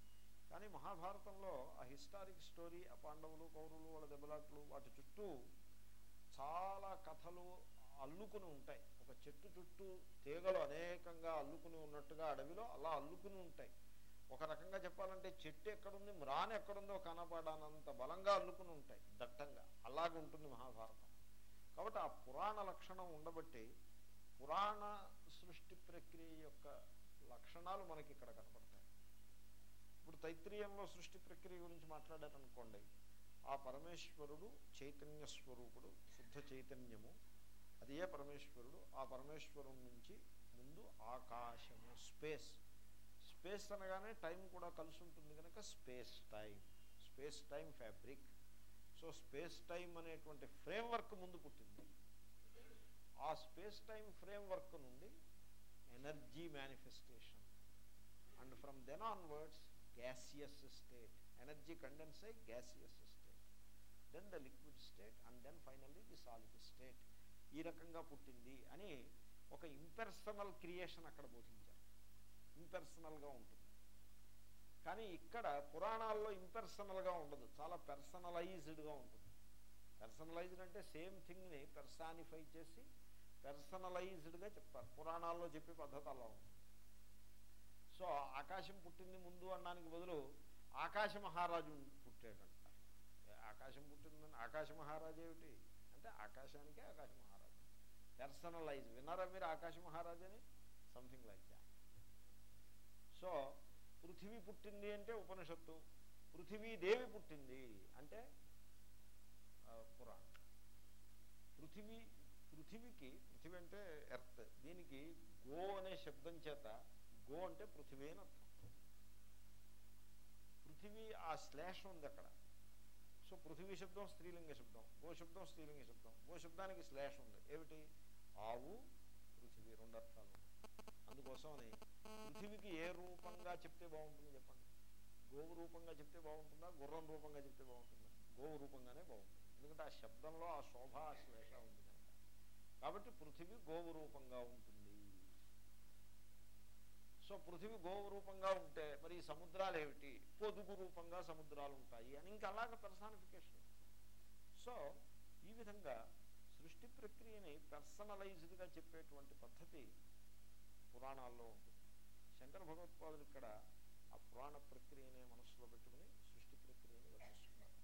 Speaker 1: కానీ మహాభారతంలో ఆ హిస్టారిక్ స్టోరీ ఆ పాండవులు కౌరులు వాళ్ళ దెబ్బలాట్లు వాటి చుట్టూ చాలా కథలు అల్లుకుని ఉంటాయి. ఒక చెట్టు చుట్టూ తీగలు అనేకంగా అల్లుకుని ఉన్నట్టుగా అడవిలో అలా అల్లుకుని ఉంటాయి. ఒక రకంగా చెప్పాలంటే చెట్టు ఎక్కడుంది మ్రాన్ ఎక్కడుందో కనపడనంత బలంగా అల్లుకుని ఉంటాయి దట్టంగా. అలాగే ఉంటుంది మహాభారతం. కాబట్టి ఆ పురాణ లక్షణం ఉండబట్టి పురాణ సృష్టి ప్రక్రియ యొక్క లక్షణాలు మనకి ఇక్కడ కనపడతాయి. ఇప్పుడు తైత్రీయంలో సృష్టి ప్రక్రియ గురించి మాట్లాడారనుకోండి ఆ పరమేశ్వరుడు చైతన్య స్వరూపుడు శుద్ధ చైతన్యము. అది ఏ పరమేశ్వరుడు ఆ పరమేశ్వరుడు నుంచి ముందు ఆకాశము స్పేస్. స్పేస్ అనగానే టైం కూడా కలిసి ఉంటుంది కనుక space time. Space time fabric. So space time అనేటువంటి ఫ్రేమ్వర్క్ ముందు పుట్టింది. ఆ స్పేస్ టైం ఫ్రేమ్వర్క్ నుండి energy manifestation. And from then onwards gaseous state. Energy condense అయి gaseous state. Then the liquid state and then finally the solid state. ఈ రకంగా పుట్టింది అని ఒక ఇంపెర్సనల్ క్రియేషన్ అక్కడ బోధించారు. ఇంపెర్సనల్గా ఉంటుంది. కానీ ఇక్కడ పురాణాల్లో ఇంపెర్సనల్గా ఉండదు. చాలా పెర్సనలైజ్డ్గా ఉంటుంది. పెర్సనలైజ్డ్ అంటే సేమ్ థింగ్ని పెర్సానిఫై చేసి పెర్సనలైజ్డ్గా చెప్తారు. పురాణాల్లో చెప్పే పద్ధతి అలా ఉంటుంది. సో ఆకాశం పుట్టింది ముందు అనడానికి బదులు ఆకాశ మహారాజు పుట్టాడంటారు ఆకాశం పుట్టిందని ఆకాశ మహారాజు ఏమిటి? అంటే ఆకాశానికే ఆకాశ మహారాజు. పర్సనలైజ్ విన్నారా మీరు ఆకాశ మహారాజు అని సంథింగ్ లైక్ సో పృథివీ పుట్టింది అంటే ఉపనిషత్తు పృథివీదేవి పుట్టింది అంటే పురాణం. పృథివీ పృథివీకి పృథివీ అంటే ఎర్త్ దీనికి గో అనే శబ్దం చేత గో అంటే పృథివీ అని అర్థం. పృథివీ ఆ శ్లేష ఉంది అక్కడ. సో పృథివీ శబ్దం స్త్రీలింగ శబ్దం గో శబ్దం స్త్రీలింగ శబ్దం గో శబ్దానికి శ్లేష ఉంది. ఏమిటి? ఆవు పృథివీ రెండు అర్థాలు. అందుకోసమని పృథివీకి ఏ రూపంగా చెప్తే బాగుంటుంది చెప్పండి. గోవు రూపంగా చెప్తే బాగుంటుందా? గుర్రం రూపంగా చెప్తే బాగుంటుందా? గోవు రూపంగానే బాగుంటుంది. ఎందుకంటే ఆ శబ్దంలో ఆ శోభ ఆ శ్లేష ఉంది కనుక. కాబట్టి పృథివీ గోవు రూపంగా ఉంటుంది. సో పృథివీ గోవు రూపంగా ఉంటే మరి ఈ సముద్రాలు ఏమిటి? పొదుగు రూపంగా సముద్రాలు ఉంటాయి అని ఇంకా అలాగ పర్సానిఫికేషన్ సో ఈ విధంగా సృష్టి ప్రక్రియని పర్సనలైజ్డ్గా చెప్పేటువంటి పద్ధతి పురాణాల్లో ఉంది. శంకర భగవత్పాదులు ఇక్కడ ఆ పురాణ ప్రక్రియనే మనస్సులో పెట్టుకుని సృష్టి ప్రక్రియని వర్ణిస్తున్నారు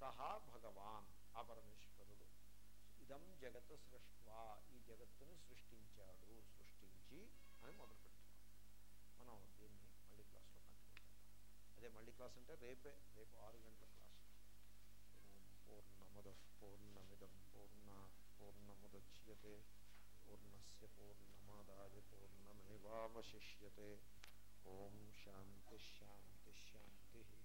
Speaker 1: సహా భగవాన్ ఆ పరమేశ్వరుడు. ఇదం జగత్ సృష్వా ఈ జగత్తుని సృష్టించాడు సృష్టించి అని మొదలు పెడుతున్నాం మనం దీన్ని మళ్ళీ క్లాస్లో కంటిన్యూ చేద్దాం. అదే మళ్ళీ క్లాస్ అంటే రేపే రేపు ఆరు గంటల క్లాస్. పూర్ణముద పూర్ణమిదం పూర్ణ పూర్ణముద్యతే پورنم پورن شاید